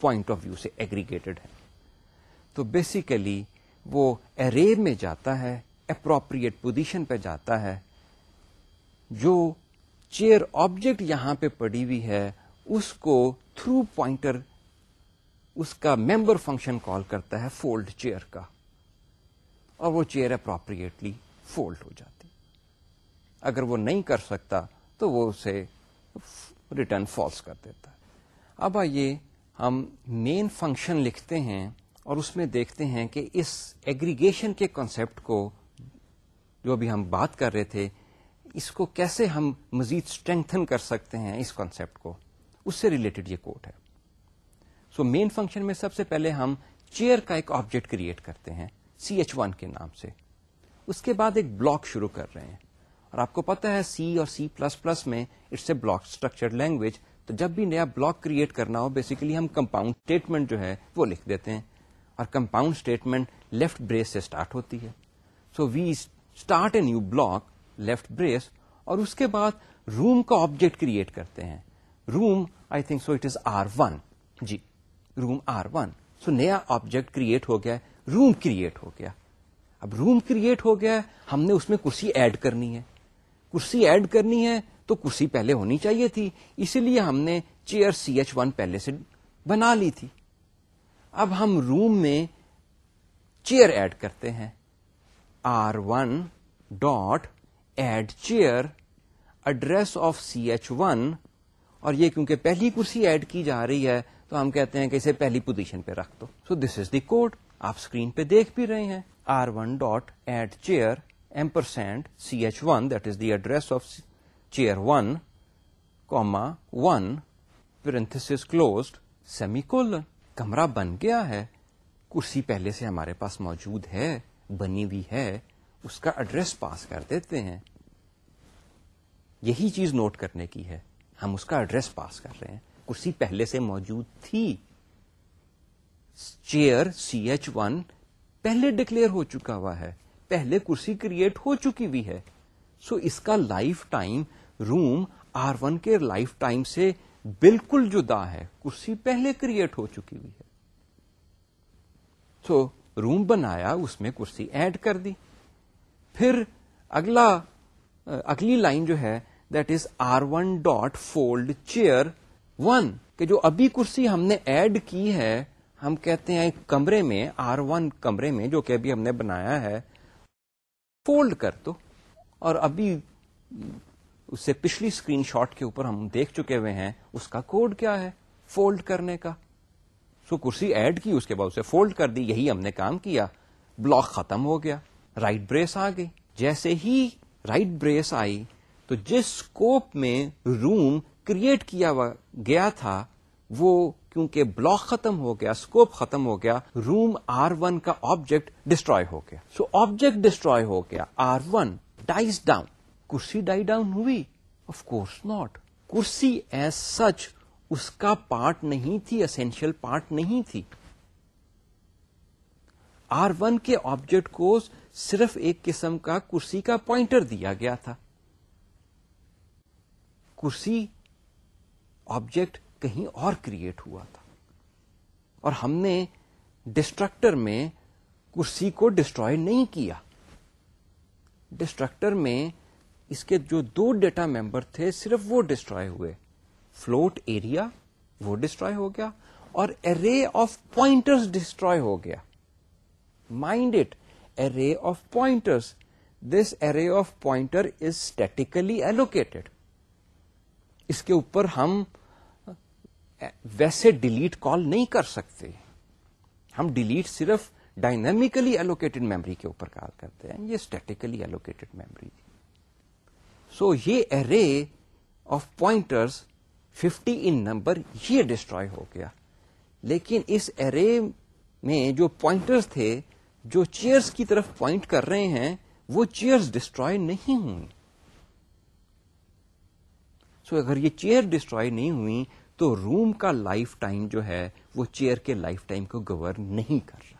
پوائنٹ آف ویو سے ایگریگیٹڈ ہے تو بیسیکلی وہ ارے میں جاتا ہے اپروپریٹ پوزیشن پہ جاتا ہے۔ جو چیئر آبجیکٹ یہاں پہ پڑی ہوئی ہے، اس کو تھرو پوائنٹر اس کا ممبر فنکشن کال کرتا ہے فولڈ چیئر کا، اور وہ چیئر اپروپریٹلی فولڈ ہو جاتی۔ اگر وہ نہیں کر سکتا تو وہ اسے ریٹرن فالس کر دیتا۔ ہے اب آئیے ہم مین فنکشن لکھتے ہیں اور اس میں دیکھتے ہیں کہ اس ایگریگیشن کے کانسیپٹ کو جو ابھی ہم بات کر رہے تھے، اس کو کیسے ہم مزید اسٹرینتھن کر سکتے ہیں اس کانسیپٹ کو۔ اس سے ریلیٹڈ یہ کوڈ ہے۔ سو مین فنکشن میں سب سے پہلے ہم چیئر کا ایک آبجیکٹ کریٹ کرتے ہیں سی ایچ ون کے نام سے۔ اس کے بعد ایک بلاک شروع کر رہے ہیں۔ اور آپ کو پتا ہے سی اور سی پلس پلس میں it's a block structure language تو جب بھی نیا بلاک کریٹ کرنا ہو بیسیکلی ہم کمپاؤنڈ اسٹیٹمنٹ جو ہے وہ لکھ دیتے ہیں۔ اور کمپاؤنڈ اسٹیٹمنٹ لیفٹ بریس سے اسٹارٹ ہوتی ہے۔ So we start a new block left brace اور اس کے بعد روم کا آبجیکٹ کریٹ کرتے ہیں۔ Room I think so it is R one G. Room R one so نیا آبجیکٹ کریٹ ہو گیا روم کریٹ ہو گیا. اب روم کریٹ ہو گیا، ہم نے اس میں کرسی ایڈ کرنی ہے. کرسی ایڈ کرنی ہے تو کرسی پہلے ہونی چاہیے تھی. اسی لیے ہم نے چیئر سی ایچ ون پہلے سے بنا لی تھی. اب ہم روم میں چیئر ایڈ کرتے ہیں. R one dot add chair address of C H one اور یہ کیونکہ پہلی کرسی ایڈ کی جا رہی ہے تو ہم کہتے ہیں کہ اسے پہلی پوزیشن پہ رکھ دو۔ سو دس از دی کوڈ آپ اسکرین پہ دیکھ بھی رہے ہیں۔ R one dot add chair ampersand C H one that is the address of chair one comma one parenthesis closed semicolon کمرہ بن گیا ہے۔ کرسی پہلے سے ہمارے پاس موجود ہے، بنی ہوئی ہے۔ اس کا ایڈریس پاس کر دیتے ہیں۔ یہی چیز نوٹ کرنے کی ہے۔ ہم اس کا ایڈریس پاس کر رہے ہیں۔ کرسی پہلے سے موجود تھی۔ چیئر سی ایچ ون پہلے ڈکلیئر ہو چکا ہوا ہے، پہلے کرسی کریٹ ہو چکی ہوئی ہے۔ سو so اس کا lifetime room R one کے لائف ٹائم سے بالکل جدا ہے، کرسی پہلے کریٹ ہو چکی ہوئی ہے۔ تو روم بنایا، اس میں کرسی ایڈ کر دی۔ پھر اگلا، اگلی لائن جو ہے that is R one dot fold chair one کہ جو ابھی کرسی ہم نے ایڈ کی ہے، ہم کہتے ہیں کمرے میں آر ون کمرے میں، جو کہ ابھی ہم نے بنایا ہے فولڈ کر دو اور ابھی اس سے پچھلی اسکرین شاٹ کے اوپر ہم دیکھ چکے ہوئے ہیں، اس کا کوڈ کیا ہے؟ فولڈ کرنے کا۔ سو کرسی ایڈ کی، اس کے بعد اسے فولڈ کر دی، یہی ہم نے کام کیا۔ بلاک ختم ہو گیا۔ رائٹ بریس آ گئی۔ جیسے ہی رائٹ بریس آئی، تو جس اسکوپ میں روم کریٹ کیا گیا تھا، وہ کیونکہ بلاک ختم ہو گیا اسکوپ ختم ہو گیا، روم آر ون کا آبجیکٹ ڈسٹروائے ہو گیا۔ سو آبجیکٹ ڈسٹروائے ہو گیا۔ R one dies down. کرسی ڈائی ڈاؤن ہوئی؟ آف کورس ناٹ کرسی ایز سچ اس کا پارٹ نہیں تھی اسینشیل پارٹ نہیں تھی۔ آر ون کے آبجیکٹ کو صرف ایک قسم کا کرسی کا پوائنٹر دیا گیا تھا۔ کرسی آبجیکٹ کہیں اور کریٹ ہوا تھا۔ اور ہم نے ڈسٹرکٹر میں کرسی کو ڈسٹروائے نہیں کیا۔ ڈسٹرکٹر میں اس کے جو دو ڈیٹا ممبر تھے صرف وہ ڈسٹروائے ہوئے۔ فلوٹ ایریا وہ ڈسٹروائے ہو گیا اور ارے آف پوائنٹرس ڈسٹروائے ہو گیا۔ Mind it array of pointers this array of pointer is statically allocated اس کے اوپر ہم ویسے ڈیلیٹ کال نہیں کر سکتے۔ ہم ڈیلیٹ صرف ڈائنمیکلی ایلوکیٹڈ میموری کے اوپر کال کرتے ہیں، یہ اسٹیٹیکلی ایلوکیٹڈ میموری سو یہ array of pointers fifty in number یہ ڈسٹروائے ہو گیا۔ لیکن اس ارے میں جو پوائنٹرس تھے، جو چیئرس کی طرف پوائنٹ کر رہے ہیں، وہ چیئرس ڈسٹروائے نہیں ہوئی سو اگر یہ چیئر ڈسٹروائے نہیں ہوئی تو روم کا لائف ٹائم جو ہے وہ چیئر کے لائف ٹائم کو گورن نہیں کر رہا۔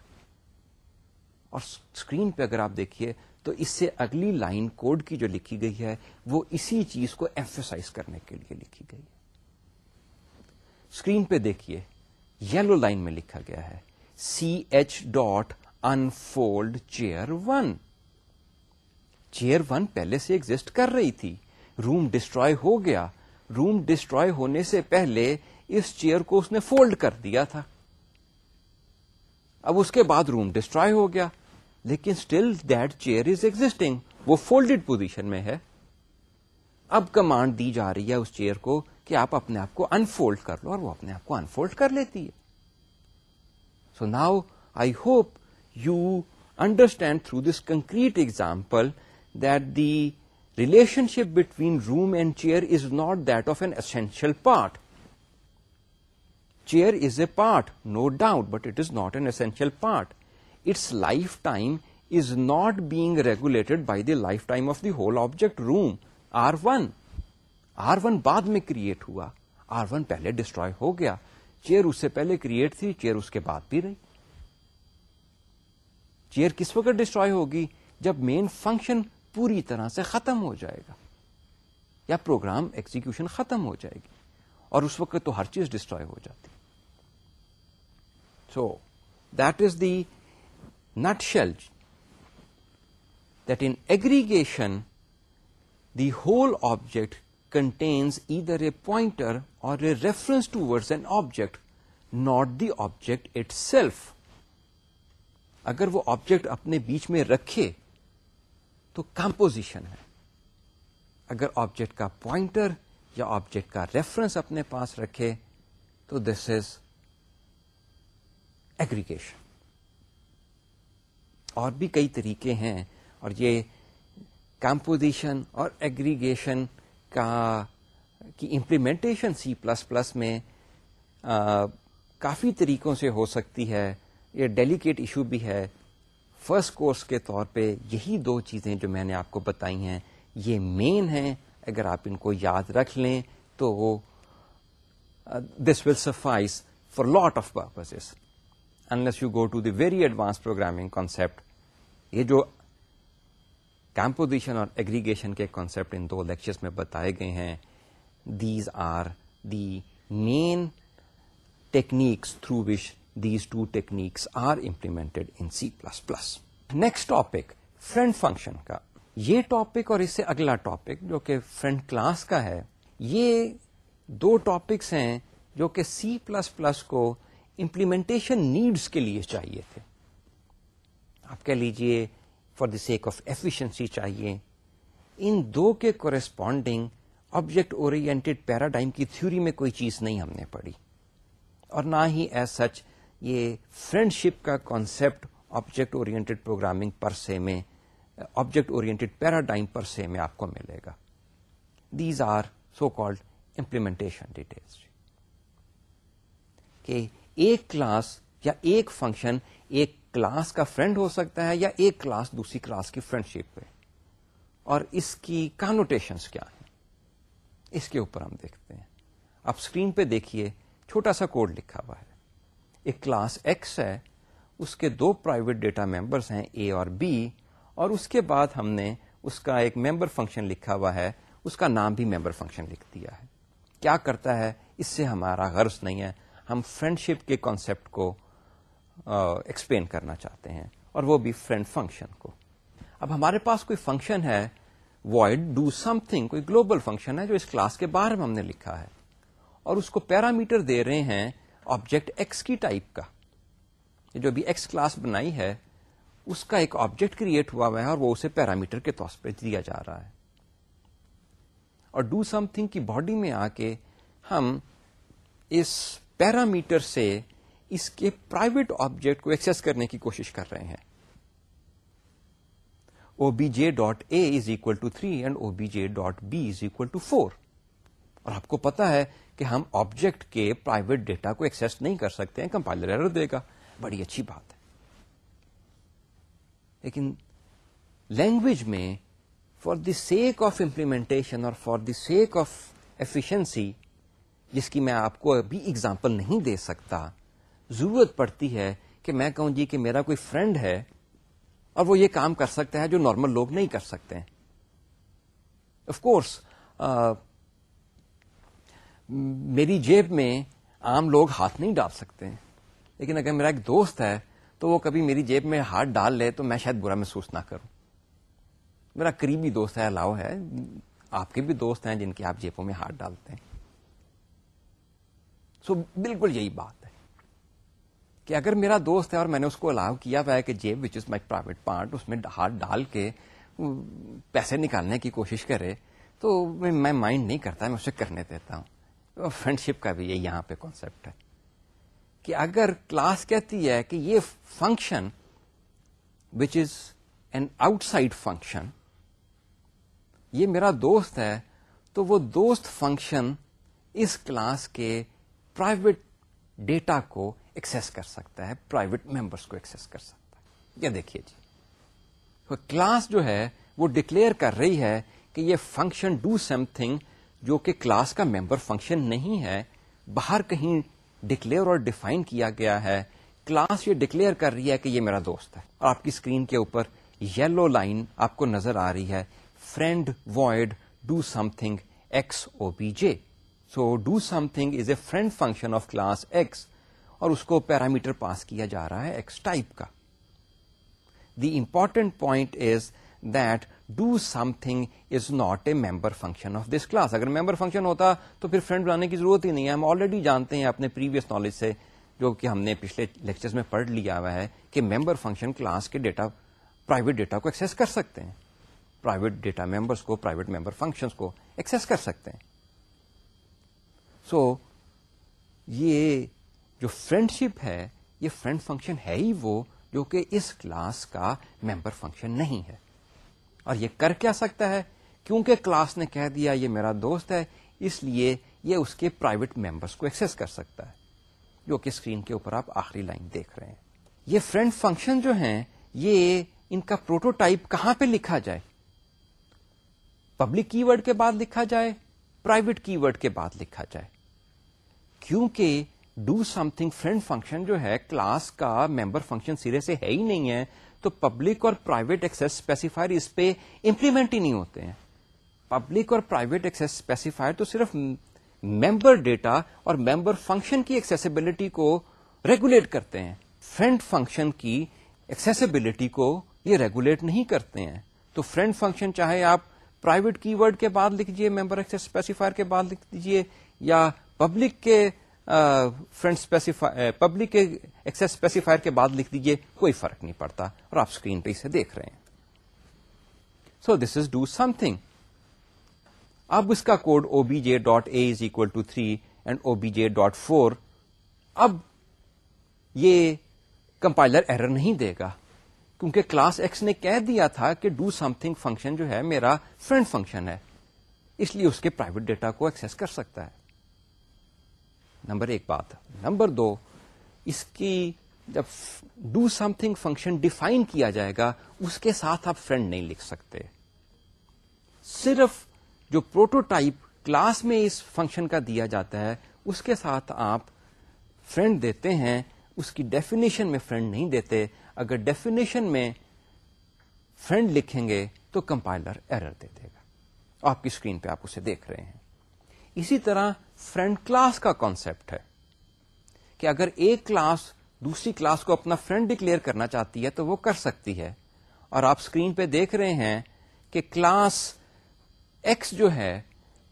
اور اسکرین پہ اگر آپ دیکھیے تو اس سے اگلی لائن کوڈ کی جو لکھی گئی ہے وہ اسی چیز کو ایمفیسائز کرنے کے لیے لکھی گئی ہے۔ اسکرین پہ دیکھیے، یلو لائن میں لکھا گیا ہے C H dot unfold chair one chair one پہلے سے ایگزٹ کر رہی تھی روم ڈسٹروائے ہو گیا۔ روم ڈسٹروائے ہونے سے پہلے اس چیئر کو اس نے فولڈ کر دیا تھا۔ اب اس کے بعد روم ڈسٹروائے ہو گیا، لیکن still that chair is existing وہ فولڈیڈ پوزیشن میں ہے۔ اب کمانڈ دی جا رہی ہے اس چیئر کو کہ آپ اپنے آپ کو انفولڈ کر لو اور وہ اپنے آپ کو انفولڈ کر لیتی ہے۔ So now I hope you understand through this concrete example that the relationship between room and chair is not that of an essential part chair is a part no doubt but it is not an essential part its lifetime is not being regulated by the lifetime of the whole object room R one R one بعد میں create ہوا R one پہلے destroy ہو گیا chair اس سے پہلے create تھی chair اس کے بعد بھی رہی چیئر کس وقت ڈسٹروائے ہوگی جب مین فنکشن پوری طرح سے ختم ہو جائے گا یا پروگرام ایکزیکشن ختم ہو جائے گی اور اس وقت تو ہر چیز ڈسٹروائے ہو جاتی so that is the nutshell that in aggregation the whole object contains either a pointer or a reference toward an object not the object itself اگر وہ آبجیکٹ اپنے بیچ میں رکھے تو کمپوزیشن ہے۔ اگر آبجیکٹ کا پوائنٹر یا آبجیکٹ کا ریفرنس اپنے پاس رکھے تو دس از ایگریگیشن اور بھی کئی طریقے ہیں اور یہ کمپوزیشن اور ایگریگیشن کا کی امپلیمنٹیشن سی پلس پلس میں آ, کافی طریقوں سے ہو سکتی ہے۔ یہ ڈیلیکیٹ ایشو بھی ہے۔ فرسٹ کورس کے طور پہ یہی دو چیزیں جو میں نے آپ کو بتائی ہیں، یہ مین ہیں، اگر آپ ان کو یاد رکھ لیں تو this will suffice for lot of purpose unless you go to the very advance programming concept یہ جو کمپوزیشن اور ایگریگیشن کے کانسپٹ ان دو لیکچرز میں بتائے گئے ہیں these are the main techniques through which these two techniques are implemented in C plus plus next topic friend function کا یہ ٹاپک اور اس سے اگلا ٹاپک جو کہ فرنٹ کلاس کا ہے یہ دو ٹاپکس ہیں جو کہ سی پلس پلس کو امپلیمنٹیشن نیڈس کے لیے چاہیے تھے آپ کہہ لیجیے for the sake of efficiency چاہیے ان دو کے کورسپونڈنگ آبجیکٹ اورینٹیڈ پیراڈائم کی تھیوری میں کوئی چیز نہیں ہم نے پڑھی اور نہ ہی ایز سچ یہ فرینڈ شپ کا کانسپٹ آبجیکٹ اورینٹیڈ پروگرامنگ پر سے میں آبجیکٹ اورینٹیڈ پیراڈائم پر سے میں آپ کو ملے گا. These are so called implementation details کہ ایک کلاس یا ایک فنکشن ایک کلاس کا فرینڈ ہو سکتا ہے یا ایک کلاس دوسری کلاس کی فرینڈ شپ پہ. اور اس کی کانوٹیشنس کیا ہیں؟ اس کے اوپر ہم دیکھتے ہیں. آپ اسکرین پہ دیکھیے، چھوٹا سا کوڈ لکھا ہوا ہے. ایک کلاس ایکس ہے، اس کے دو پرائیویٹ ڈیٹا ممبرس ہیں اے اور بی اور اس کے بعد ہم نے اس کا ایک ممبر فنکشن لکھا ہوا ہے، اس کا نام بھی ممبر فنکشن لکھ دیا ہے۔ کیا کرتا ہے؟ اس سے ہمارا غرض نہیں ہے، ہم فرینڈ شپ کے کانسیپٹ کو ایکسپلین کرنا چاہتے ہیں، اور وہ بھی فرینڈ فنکشن کو۔ اب ہمارے پاس کوئی فنکشن ہے وائڈ ڈو سم تھنگ کوئی گلوبل فنکشن ہے جو اس کلاس کے بارے میں ہم نے لکھا ہے، اور اس کو پیرامیٹر دے رہے ہیں آبجیکٹ ایکس کی ٹائپ کا۔ جو بھی ایکس کلاس بنائی ہے، اس کا ایک آبجیکٹ کریٹ ہوا ہوا ہے اور وہ اسے پیرامیٹر کے طور پہ دیا جا رہا ہے۔ اور ڈو سم تھنگ کی باڈی میں آ کے ہم اس پیرامیٹر سے اس کے پرائیویٹ آبجیکٹ کو ایکسس کرنے کی کوشش کر رہے ہیں۔ O B J dot A is equal to three and O B J dot B is equal to four اور آپ کو پتا ہے کہ ہم آبجیکٹ کے پرائیویٹ ڈیٹا کو ایکسس نہیں کر سکتے ہیں کمپائلر ایرر دے گا۔ بڑی اچھی بات ہے۔ لیکن لینگویج میں for the sake of implementation اور for the sake of efficiency جس کی میں آپ کو ابھی اگزامپل نہیں دے سکتا، ضرورت پڑتی ہے کہ میں کہوں جی کہ میرا کوئی فرینڈ ہے اور وہ یہ کام کر سکتا ہے جو نارمل لوگ نہیں کر سکتے۔ آف کورس میری جیب میں عام لوگ ہاتھ نہیں ڈال سکتے۔ لیکن اگر میرا ایک دوست ہے تو وہ کبھی میری جیب میں ہاتھ ڈال لے تو میں شاید برا محسوس نہ کروں۔ میرا قریبی دوست ہے الاؤ ہے آپ کے بھی دوست ہیں جن کے آپ جیبوں میں ہاتھ ڈالتے ہیں۔ سو so, بالکل یہی بات ہے کہ اگر میرا دوست ہے اور میں نے اس کو الاؤ کیا ہوا ہے کہ جیب وچ از مائی پرائیویٹ پارٹ اس میں ہاتھ ڈال کے پیسے نکالنے کی کوشش کرے تو میں مائنڈ نہیں کرتا میں اسے کرنے دیتا ہوں۔ فرینڈ شپ کا بھی یہ یہاں پہ کانسیپٹ ہے کہ اگر کلاس کہتی ہے کہ یہ function which is an outside function یہ میرا دوست ہے، تو وہ دوست فنکشن اس کلاس کے پرائیویٹ ڈیٹا کو ایکسس کر سکتا ہے پرائیویٹ ممبرس کو ایکسس کر سکتا ہے۔ یہ دیکھیے جی۔ کلاس جو ہے، وہ ڈکلیئر کر رہی ہے کہ یہ فنکشن ڈو سم تھنگ جو کہ کلاس کا ممبر فنکشن نہیں ہے، باہر کہیں ڈکلیئر اور ڈیفائن کیا گیا ہے۔ کلاس یہ ڈکلیئر کر رہی ہے کہ یہ میرا دوست ہے۔ اور آپ کی اسکرین کے اوپر یلو لائن آپ کو نظر آ رہی ہے۔ Friend void do something X O B J. So do something is a friend function of class X. اور اس کو پیرامیٹر پاس کیا جا رہا ہے ایکس ٹائپ کا۔ The important point is that do something is not a member function of this class اگر member function ہوتا تو پھر فرینڈ بنانے کی ضرورت ہی نہیں ہے۔ ہم آلریڈی جانتے ہیں اپنے پریویس نالج سے جو کہ ہم نے پچھلے لیکچر میں پڑھ لیا ہوا ہے کہ ممبر فنکشن کلاس کے ڈیٹا پرائیویٹ ڈیٹا کو ایکسس کر سکتے ہیں۔ پرائیویٹ ڈیٹا ممبرس کو پرائیویٹ ممبر فنکشن کو ایکسس کر سکتے ہیں۔ سو so, یہ جو فرینڈ شپ ہے یہ فرینڈ فنکشن ہے ہی وہ جو کہ اس کلاس کا ممبر فنکشن نہیں ہے۔ اور یہ کر کیا سکتا ہے؟ کیونکہ کلاس نے کہہ دیا یہ میرا دوست ہے، اس لیے یہ اس کے پرائیویٹ ممبرس کو ایکسس کر سکتا ہے، جو کہ اسکرین کے اوپر آپ آخری لائن دیکھ رہے ہیں۔ یہ فرینڈ فنکشن جو ہیں، یہ ان کا پروٹوٹائپ کہاں پہ لکھا جائے؟ پبلک کی ورڈ کے بعد لکھا جائے پرائیویٹ کی ورڈ کے بعد لکھا جائے۔ کیونکہ do something friend function جو ہے، کلاس کا ممبر فنکشن سرے سے ہے ہی نہیں ہے تو پبلک اور پرائیویٹ ایکسس اسپیسیفائر اس پہ امپلیمنٹ ہی نہیں ہوتے ہیں۔ پبلک اور پرائیویٹ ایکسس اسپیسیفائر تو صرف ممبر ڈیٹا اور ممبر فنکشن کی ایکسیسبلٹی کو ریگولیٹ کرتے ہیں۔ فرینڈ فنکشن کی ایکسیسبلٹی کو یہ ریگولیٹ نہیں کرتے ہیں۔ تو فرینڈ فنکشن چاہے آپ پرائیویٹ کی ورڈ کے بعد لکھ دیجیے ممبر ایکسس اسپیسیفائر کے بعد لکھ دیجیے یا پبلک کے فرینڈ اسپیسیفائی پبلک کے ایکسس اسپیسیفائر کے بعد لکھ دیجیے کوئی فرق نہیں پڑتا اور آپ اسکرین پہ اسے دیکھ رہے ہیں۔ So this is do some thing اب اس کا code O B J dot A is equal to three and O B J dot four اب یہ کمپائلر ایرر نہیں دے گا، کیونکہ کلاس ایکس نے کہہ دیا تھا کہ ڈو سم تھنگ فنکشن جو ہے میرا فرینڈ فنکشن ہے، اس لیے اس کے پرائیویٹ ڈیٹا کو ایکسس کر سکتا ہے۔ نمبر ایک بات۔ نمبر دو، اس کی جب do something function define کیا جائے گا، اس کے ساتھ آپ فرینڈ نہیں لکھ سکتے۔ صرف جو پروٹوٹائپ کلاس میں اس فنکشن کا دیا جاتا ہے، اس کے ساتھ آپ فرینڈ دیتے ہیں، اس کی ڈیفینیشن میں فرینڈ نہیں دیتے۔ اگر ڈیفینیشن میں فرینڈ لکھیں گے، تو کمپائلر ایرر دے دے گا۔ آپ کی اسکرین پہ آپ اسے دیکھ رہے ہیں۔ اسی طرح فرینڈ کلاس کا کانسیپٹ ہے کہ اگر ایک کلاس دوسری کلاس کو اپنا فرینڈ ڈکلیئر کرنا چاہتی ہے تو وہ کر سکتی ہے۔ اور آپ اسکرین پہ دیکھ رہے ہیں کہ کلاس ایکس جو ہے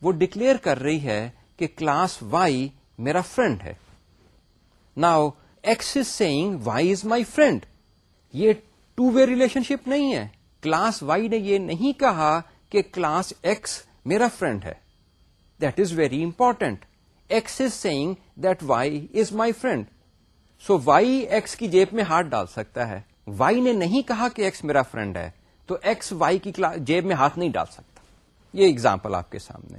وہ ڈکلیئر کر رہی ہے کہ کلاس وائی میرا فرینڈ ہے۔ Now X is saying Y is my friend یہ ٹو وے ریلیشن شپ نہیں ہے۔ کلاس وائی نے یہ نہیں کہا کہ کلاس ایکس میرا فرینڈ ہے۔ That is very important X is saying that Y is my friend so Y X کی جیب میں ہاتھ ڈال سکتا ہے. وائی نے نہیں کہا کہ ایکس میرا فرینڈ ہے. تو ایکس وائی کی جیب میں ہاتھ نہیں ڈال سکتا. یہ اگزامپل آپ کے سامنے.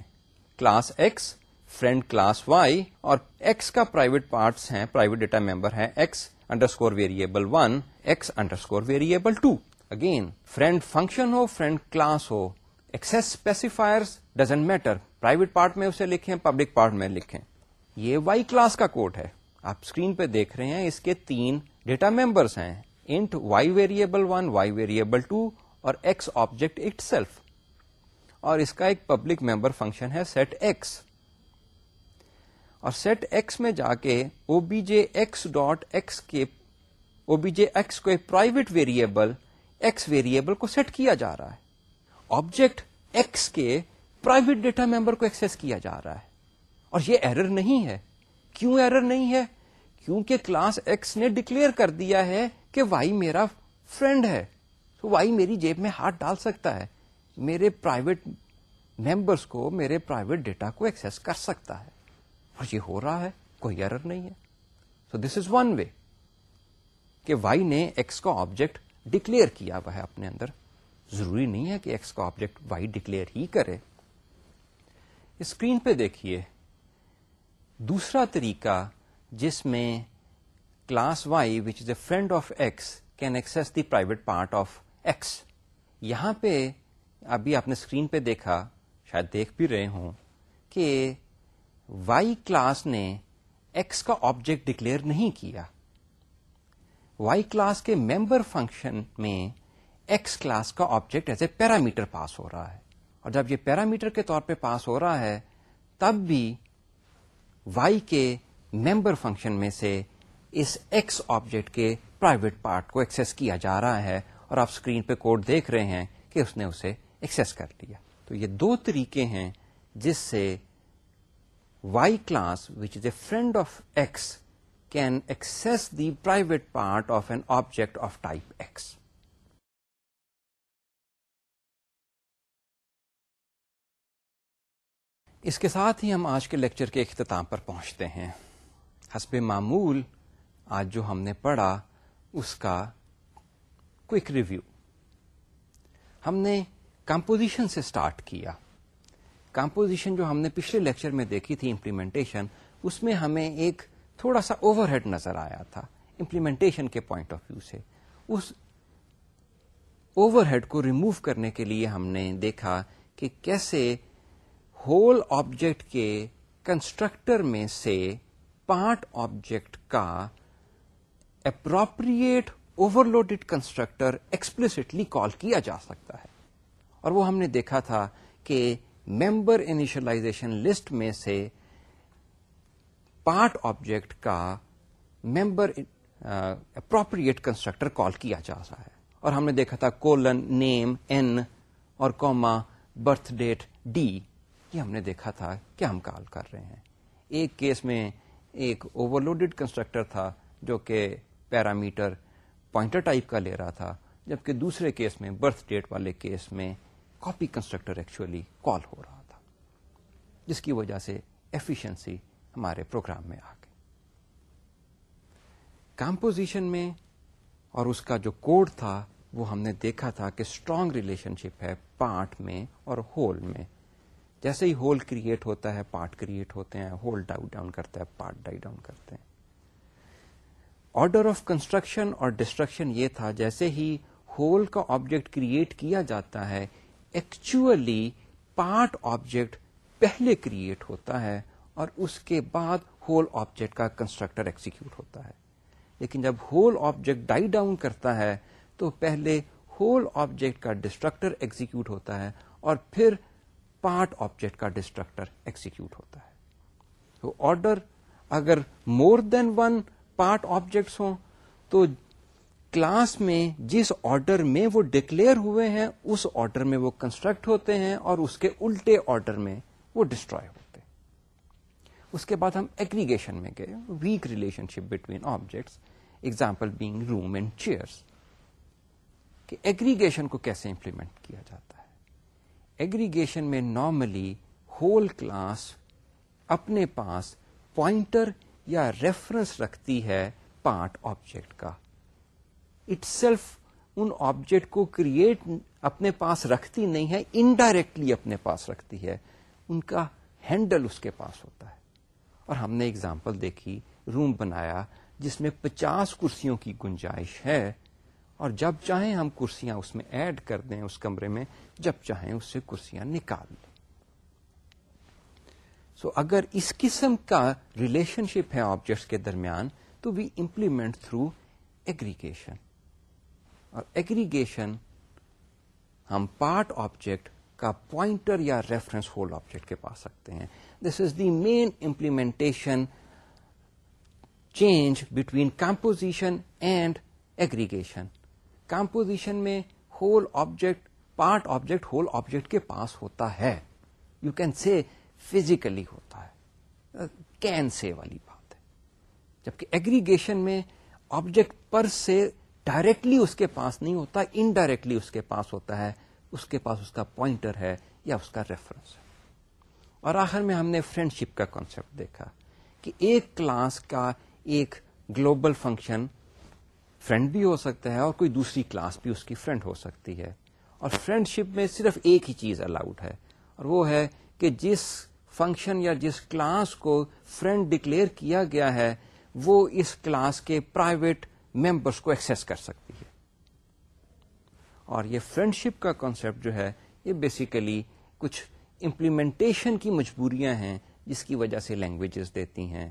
Class X friend class Y اور ایکس کا پرائیویٹ پارٹس ہیں پرائیویٹ ڈیٹا ممبر ہے X underscore variable one X underscore variable two again friend function who friend class who X specifier doesn't matter private part میں اسے لکھیں public part میں لکھیں. یہ وائی کلاس کا کوڈ ہے. آپ اسکرین پہ دیکھ رہے ہیں اس کے تین ڈیٹا ممبرس ہیں. Int Y variable one Y variable two اور ایکس آبجیکٹ اٹ سیلف اور اس کا ایک پبلک ممبر فنکشن ہے سیٹ ایکس اور سیٹ ایکس میں جا کے O B J X dot X کے او بی جے ایکس کو ایک پرائیویٹ ویریبل ایکس ویریبل کو سیٹ کیا جا رہا ہے. آبجیکٹ ایکس کے پرائیویٹ ڈیٹا ممبر کو ایکسس کیا جا رہا ہے۔ اور یہ ایرر نہیں ہے۔ کیوں ایرر نہیں ہے؟ کیونکہ کلاس ایکس نے ڈکلیئر کر دیا ہے کہ وائی میرا فرینڈ ہے۔ تو وائی میری جیب میں ہاتھ ڈال سکتا ہے۔ میرے پرائیویٹ ممبرس کو، میرے پرائیویٹ ڈیٹا کو ایکسس کر سکتا ہے۔ اور یہ ہو رہا ہے۔ کوئی ایرر نہیں ہے۔ So this is one way کہ وائی نے ایکس کا آبجیکٹ ڈکلیئر کیا ہوا ہے اپنے اندر۔ ضروری نہیں ہے کہ ایکس کا آبجیکٹ وائی ڈکلیئر ہی کرے۔ اسکرین پہ دیکھیے۔ دوسرا طریقہ جس میں class Y which is a friend of X can access the private part of X یہاں پہ ابھی آپ نے اسکرین پہ دیکھا، شاید دیکھ بھی رہے ہوں، کہ وائی کلاس نے ایکس کا آبجیکٹ ڈکلیئر نہیں کیا۔ وائی کلاس کے ممبر فنکشن میں ایکس کلاس کا object as a parameter pass ہو رہا ہے اور جب یہ پیرامیٹر کے طور پہ پاس ہو رہا ہے تب بھی وائی کے ممبر فنکشن میں سے اس ایکس آبجیکٹ کے پرائیویٹ پارٹ کو ایکسس کیا جا رہا ہے اور آپ اسکرین پہ کوڈ دیکھ رہے ہیں کہ اس نے اسے ایکسس کر لیا تو یہ دو طریقے ہیں جس سے Y class which is a friend of X can access the private part of an object of type X اس کے ساتھ ہی ہم آج کے لیکچر کے اختتام پر پہنچتے ہیں۔ حسب معمول، آج جو ہم نے پڑھا، اس کا کوئک ریویو ہم نے کمپوزیشن سے اسٹارٹ کیا۔ کمپوزیشن جو ہم نے پچھلے لیکچر میں دیکھی تھی امپلیمنٹیشن اس میں ہمیں ایک تھوڑا سا اوور ہیڈ نظر آیا تھا امپلیمنٹیشن کے پوائنٹ آف ویو سے۔ اس اوور ہیڈ کو ریموو کرنے کے لیے ہم نے دیکھا کہ کیسے ہول آبجیکٹ کے کنسٹرکٹر میں سے پارٹ آبجیکٹ کا appropriate overloaded constructor explicitly call کیا جا سکتا ہے۔ اور وہ ہم نے دیکھا تھا کہ ممبر انیشلائزیشن لسٹ میں سے پارٹ آبجیکٹ کا ممبر اپروپریٹ کنسٹرکٹر کال کیا جا رہا ہے۔ اور ہم نے دیکھا تھا کولن نیم این اور کوما برتھ ڈیٹ ڈی یہ ہم نے دیکھا تھا کہ ہم کال کر رہے ہیں۔ ایک کیس میں ایک اوور لوڈیڈ کنسٹرکٹر تھا جو کہ پیرامیٹر پوائنٹر ٹائپ کا لے رہا تھا، جبکہ دوسرے کیس میں برتھ ڈیٹ والے کیس میں کاپی کنسٹرکٹر ایکچولی کال ہو رہا تھا، جس کی وجہ سے ایفیشنسی ہمارے پروگرام میں آ گئی۔ کمپوزیشن میں اور اس کا جو کوڈ تھا، وہ ہم نے دیکھا تھا کہ اسٹرانگ ریلیشن شپ ہے پارٹ میں اور ہول میں۔ جیسے ہی ہول کریٹ ہوتا ہے پارٹ کریٹ ہوتے ہیں ہول ڈاؤن ڈاؤن کرتا ہے پارٹ ڈائی ڈاؤن کرتے ہیں۔ آرڈر آف کنسٹرکشن اور ڈسٹرکشن یہ تھا، جیسے ہی ہول کا آبجیکٹ کریٹ کیا جاتا ہے ایکچولی پارٹ آبجیکٹ پہلے کریٹ ہوتا ہے اور اس کے بعد ہول آبجیکٹ کا کنسٹرکٹر ایکسیکیوٹ ہوتا ہے۔ لیکن جب ہول آبجیکٹ ڈائی ڈاؤن کرتا ہے، تو پہلے ہول آبجیکٹ کا ڈسٹرکٹر ایکزیکیوٹ ہوتا ہے اور پھر پارٹ آبجیکٹ کا ڈسٹرکٹر ایکسیکیوٹ ہوتا ہے۔ تو آرڈر اگر more than one part objects ہوں، تو کلاس میں جس آرڈر میں وہ ڈکلیئر ہوئے ہیں، اس آرڈر میں وہ کنسٹرکٹ ہوتے ہیں اور اس کے الٹے آرڈر میں وہ ڈسٹروائے ہوتے ہیں۔ اس کے بعد ہم ایگریگیشن میں گئے weak relationship between objects example being room and chairs کہ ایگریگیشن کو کیسے امپلیمنٹ کیا جاتا ایگریگیشن میں نارملی ہول کلاس اپنے پاس پوائنٹر یا ریفرنس رکھتی ہے پارٹ آبجیکٹ کا۔ اٹ سیلف ان آبجیکٹ کو کریٹ اپنے پاس رکھتی نہیں ہے انڈائریکٹلی اپنے پاس رکھتی ہے۔ ان کا ہینڈل اس کے پاس ہوتا ہے۔ اور ہم نے اگزامپل دیکھی روم بنایا، جس میں پچاس کرسیوں کی گنجائش ہے۔ اور جب چاہیں ہم کرسیاں اس میں ایڈ کر دیں اس کمرے میں جب چاہیں اس سے کرسیاں نکال لیں سو so, اگر اس قسم کا ریلیشن شپ ہے آبجیکٹس کے درمیان تو وی امپلیمنٹ تھرو ایگریگیشن اور ایگریگیشن ہم پارٹ آبجیکٹ کا پوائنٹر یا ریفرنس ہول آبجیکٹ کے پا سکتے ہیں۔ This is the main implementation change between composition and aggregation composition میں whole object part object whole object کے پاس ہوتا ہے۔ یو کین سی فزیکلی ہوتا ہے۔ کین سے والی بات ہے۔ جبکہ ایگریگیشن میں آبجیکٹ پر سے ڈائریکٹلی اس کے پاس نہیں ہوتا انڈائریکٹلی اس کے پاس ہوتا ہے۔ اس کے پاس اس کا پوائنٹر ہے یا اس کا ریفرنس ہے۔ اور آخر میں ہم نے فرینڈ شپ کا کانسیپٹ دیکھا کہ ایک کلاس کا ایک گلوبل فنکشن فرینڈ بھی ہو سکتا ہے اور کوئی دوسری کلاس بھی اس کی فرینڈ ہو سکتی ہے۔ اور فرینڈ شپ میں صرف ایک ہی چیز الاؤڈ ہے، اور وہ ہے کہ جس فنکشن یا جس کلاس کو فرینڈ ڈکلیئر کیا گیا ہے، وہ اس کلاس کے پرائیویٹ ممبرس کو ایکسس کر سکتی ہے۔ اور یہ فرینڈ شپ کا کانسیپٹ جو ہے، یہ بیسیکلی کچھ امپلیمنٹیشن کی مجبوریاں ہیں، جس کی وجہ سے لینگویجز دیتی ہیں۔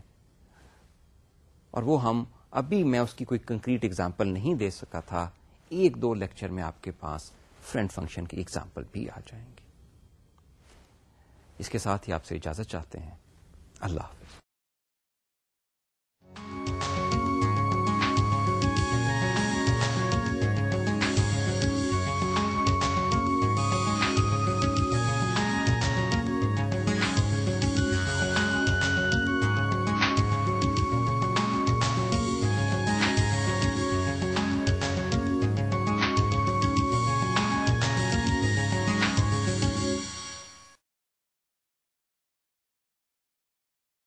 اور وہ ہم ابھی میں اس کی کوئی کنکریٹ ایگزامپل نہیں دے سکا تھا۔ ایک دو لیکچر میں آپ کے پاس فرینڈ فنکشن کی ایگزامپل بھی آ جائیں گے اس کے ساتھ ہی آپ سے اجازت چاہتے ہیں۔ اللہ